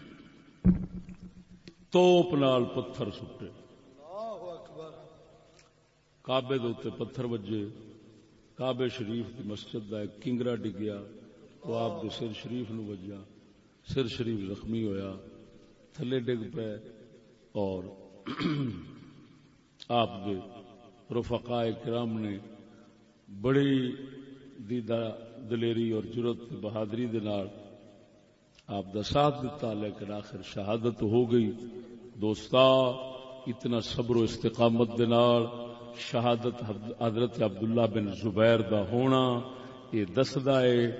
S1: توپ نال پتھر سٹے۔ کعبے دے پتھر وجے کعبے شریف دی مسجد دا ایک کنگرا ڈگیا۔ وہ آپ دے سر شریف نو وجیا سر شریف زخمی ہویا۔ تھلے ڈگ پے۔ اور آپ دے رفقاء کرام نے بڑی دیدہ دلیری اور جرت بہادری دے نال آپ دا ساتھ دیتا، لیکن آخر شہادت ہو گئی۔ دوستا، اتنا صبر و استقامت دے نال شہادت حضرت عبداللہ بن زبیر دا ہونا۔ یہ دسدا ہے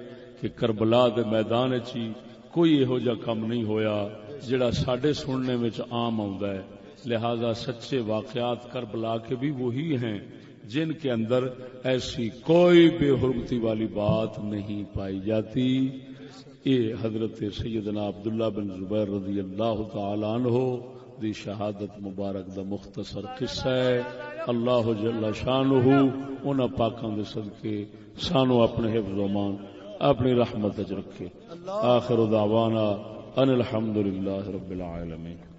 S1: کہ کربلا دے میدان چی کوئی یہو جا کم نہیں ہویا جڑا ساڈے سننے میں عام آندا ہے۔ لہذا سچے واقعات کربلا کے بھی وہی ہیں جن کے اندر ایسی کوئی بے حرمتی والی بات نہیں پائی جاتی۔ اے حضرت سیدنا عبداللہ بن زبیر رضی اللہ تعالی عنہ، دی شہادت مبارک دا مختصر قصہ ہے۔ اللہ جل شانہ، انہاں پاکاں دے صدقے سانو اپنے حفظ و مان اپنی رحمت اج رکھے۔ آخر دعوانا ان الحمدللہ رب العالمین۔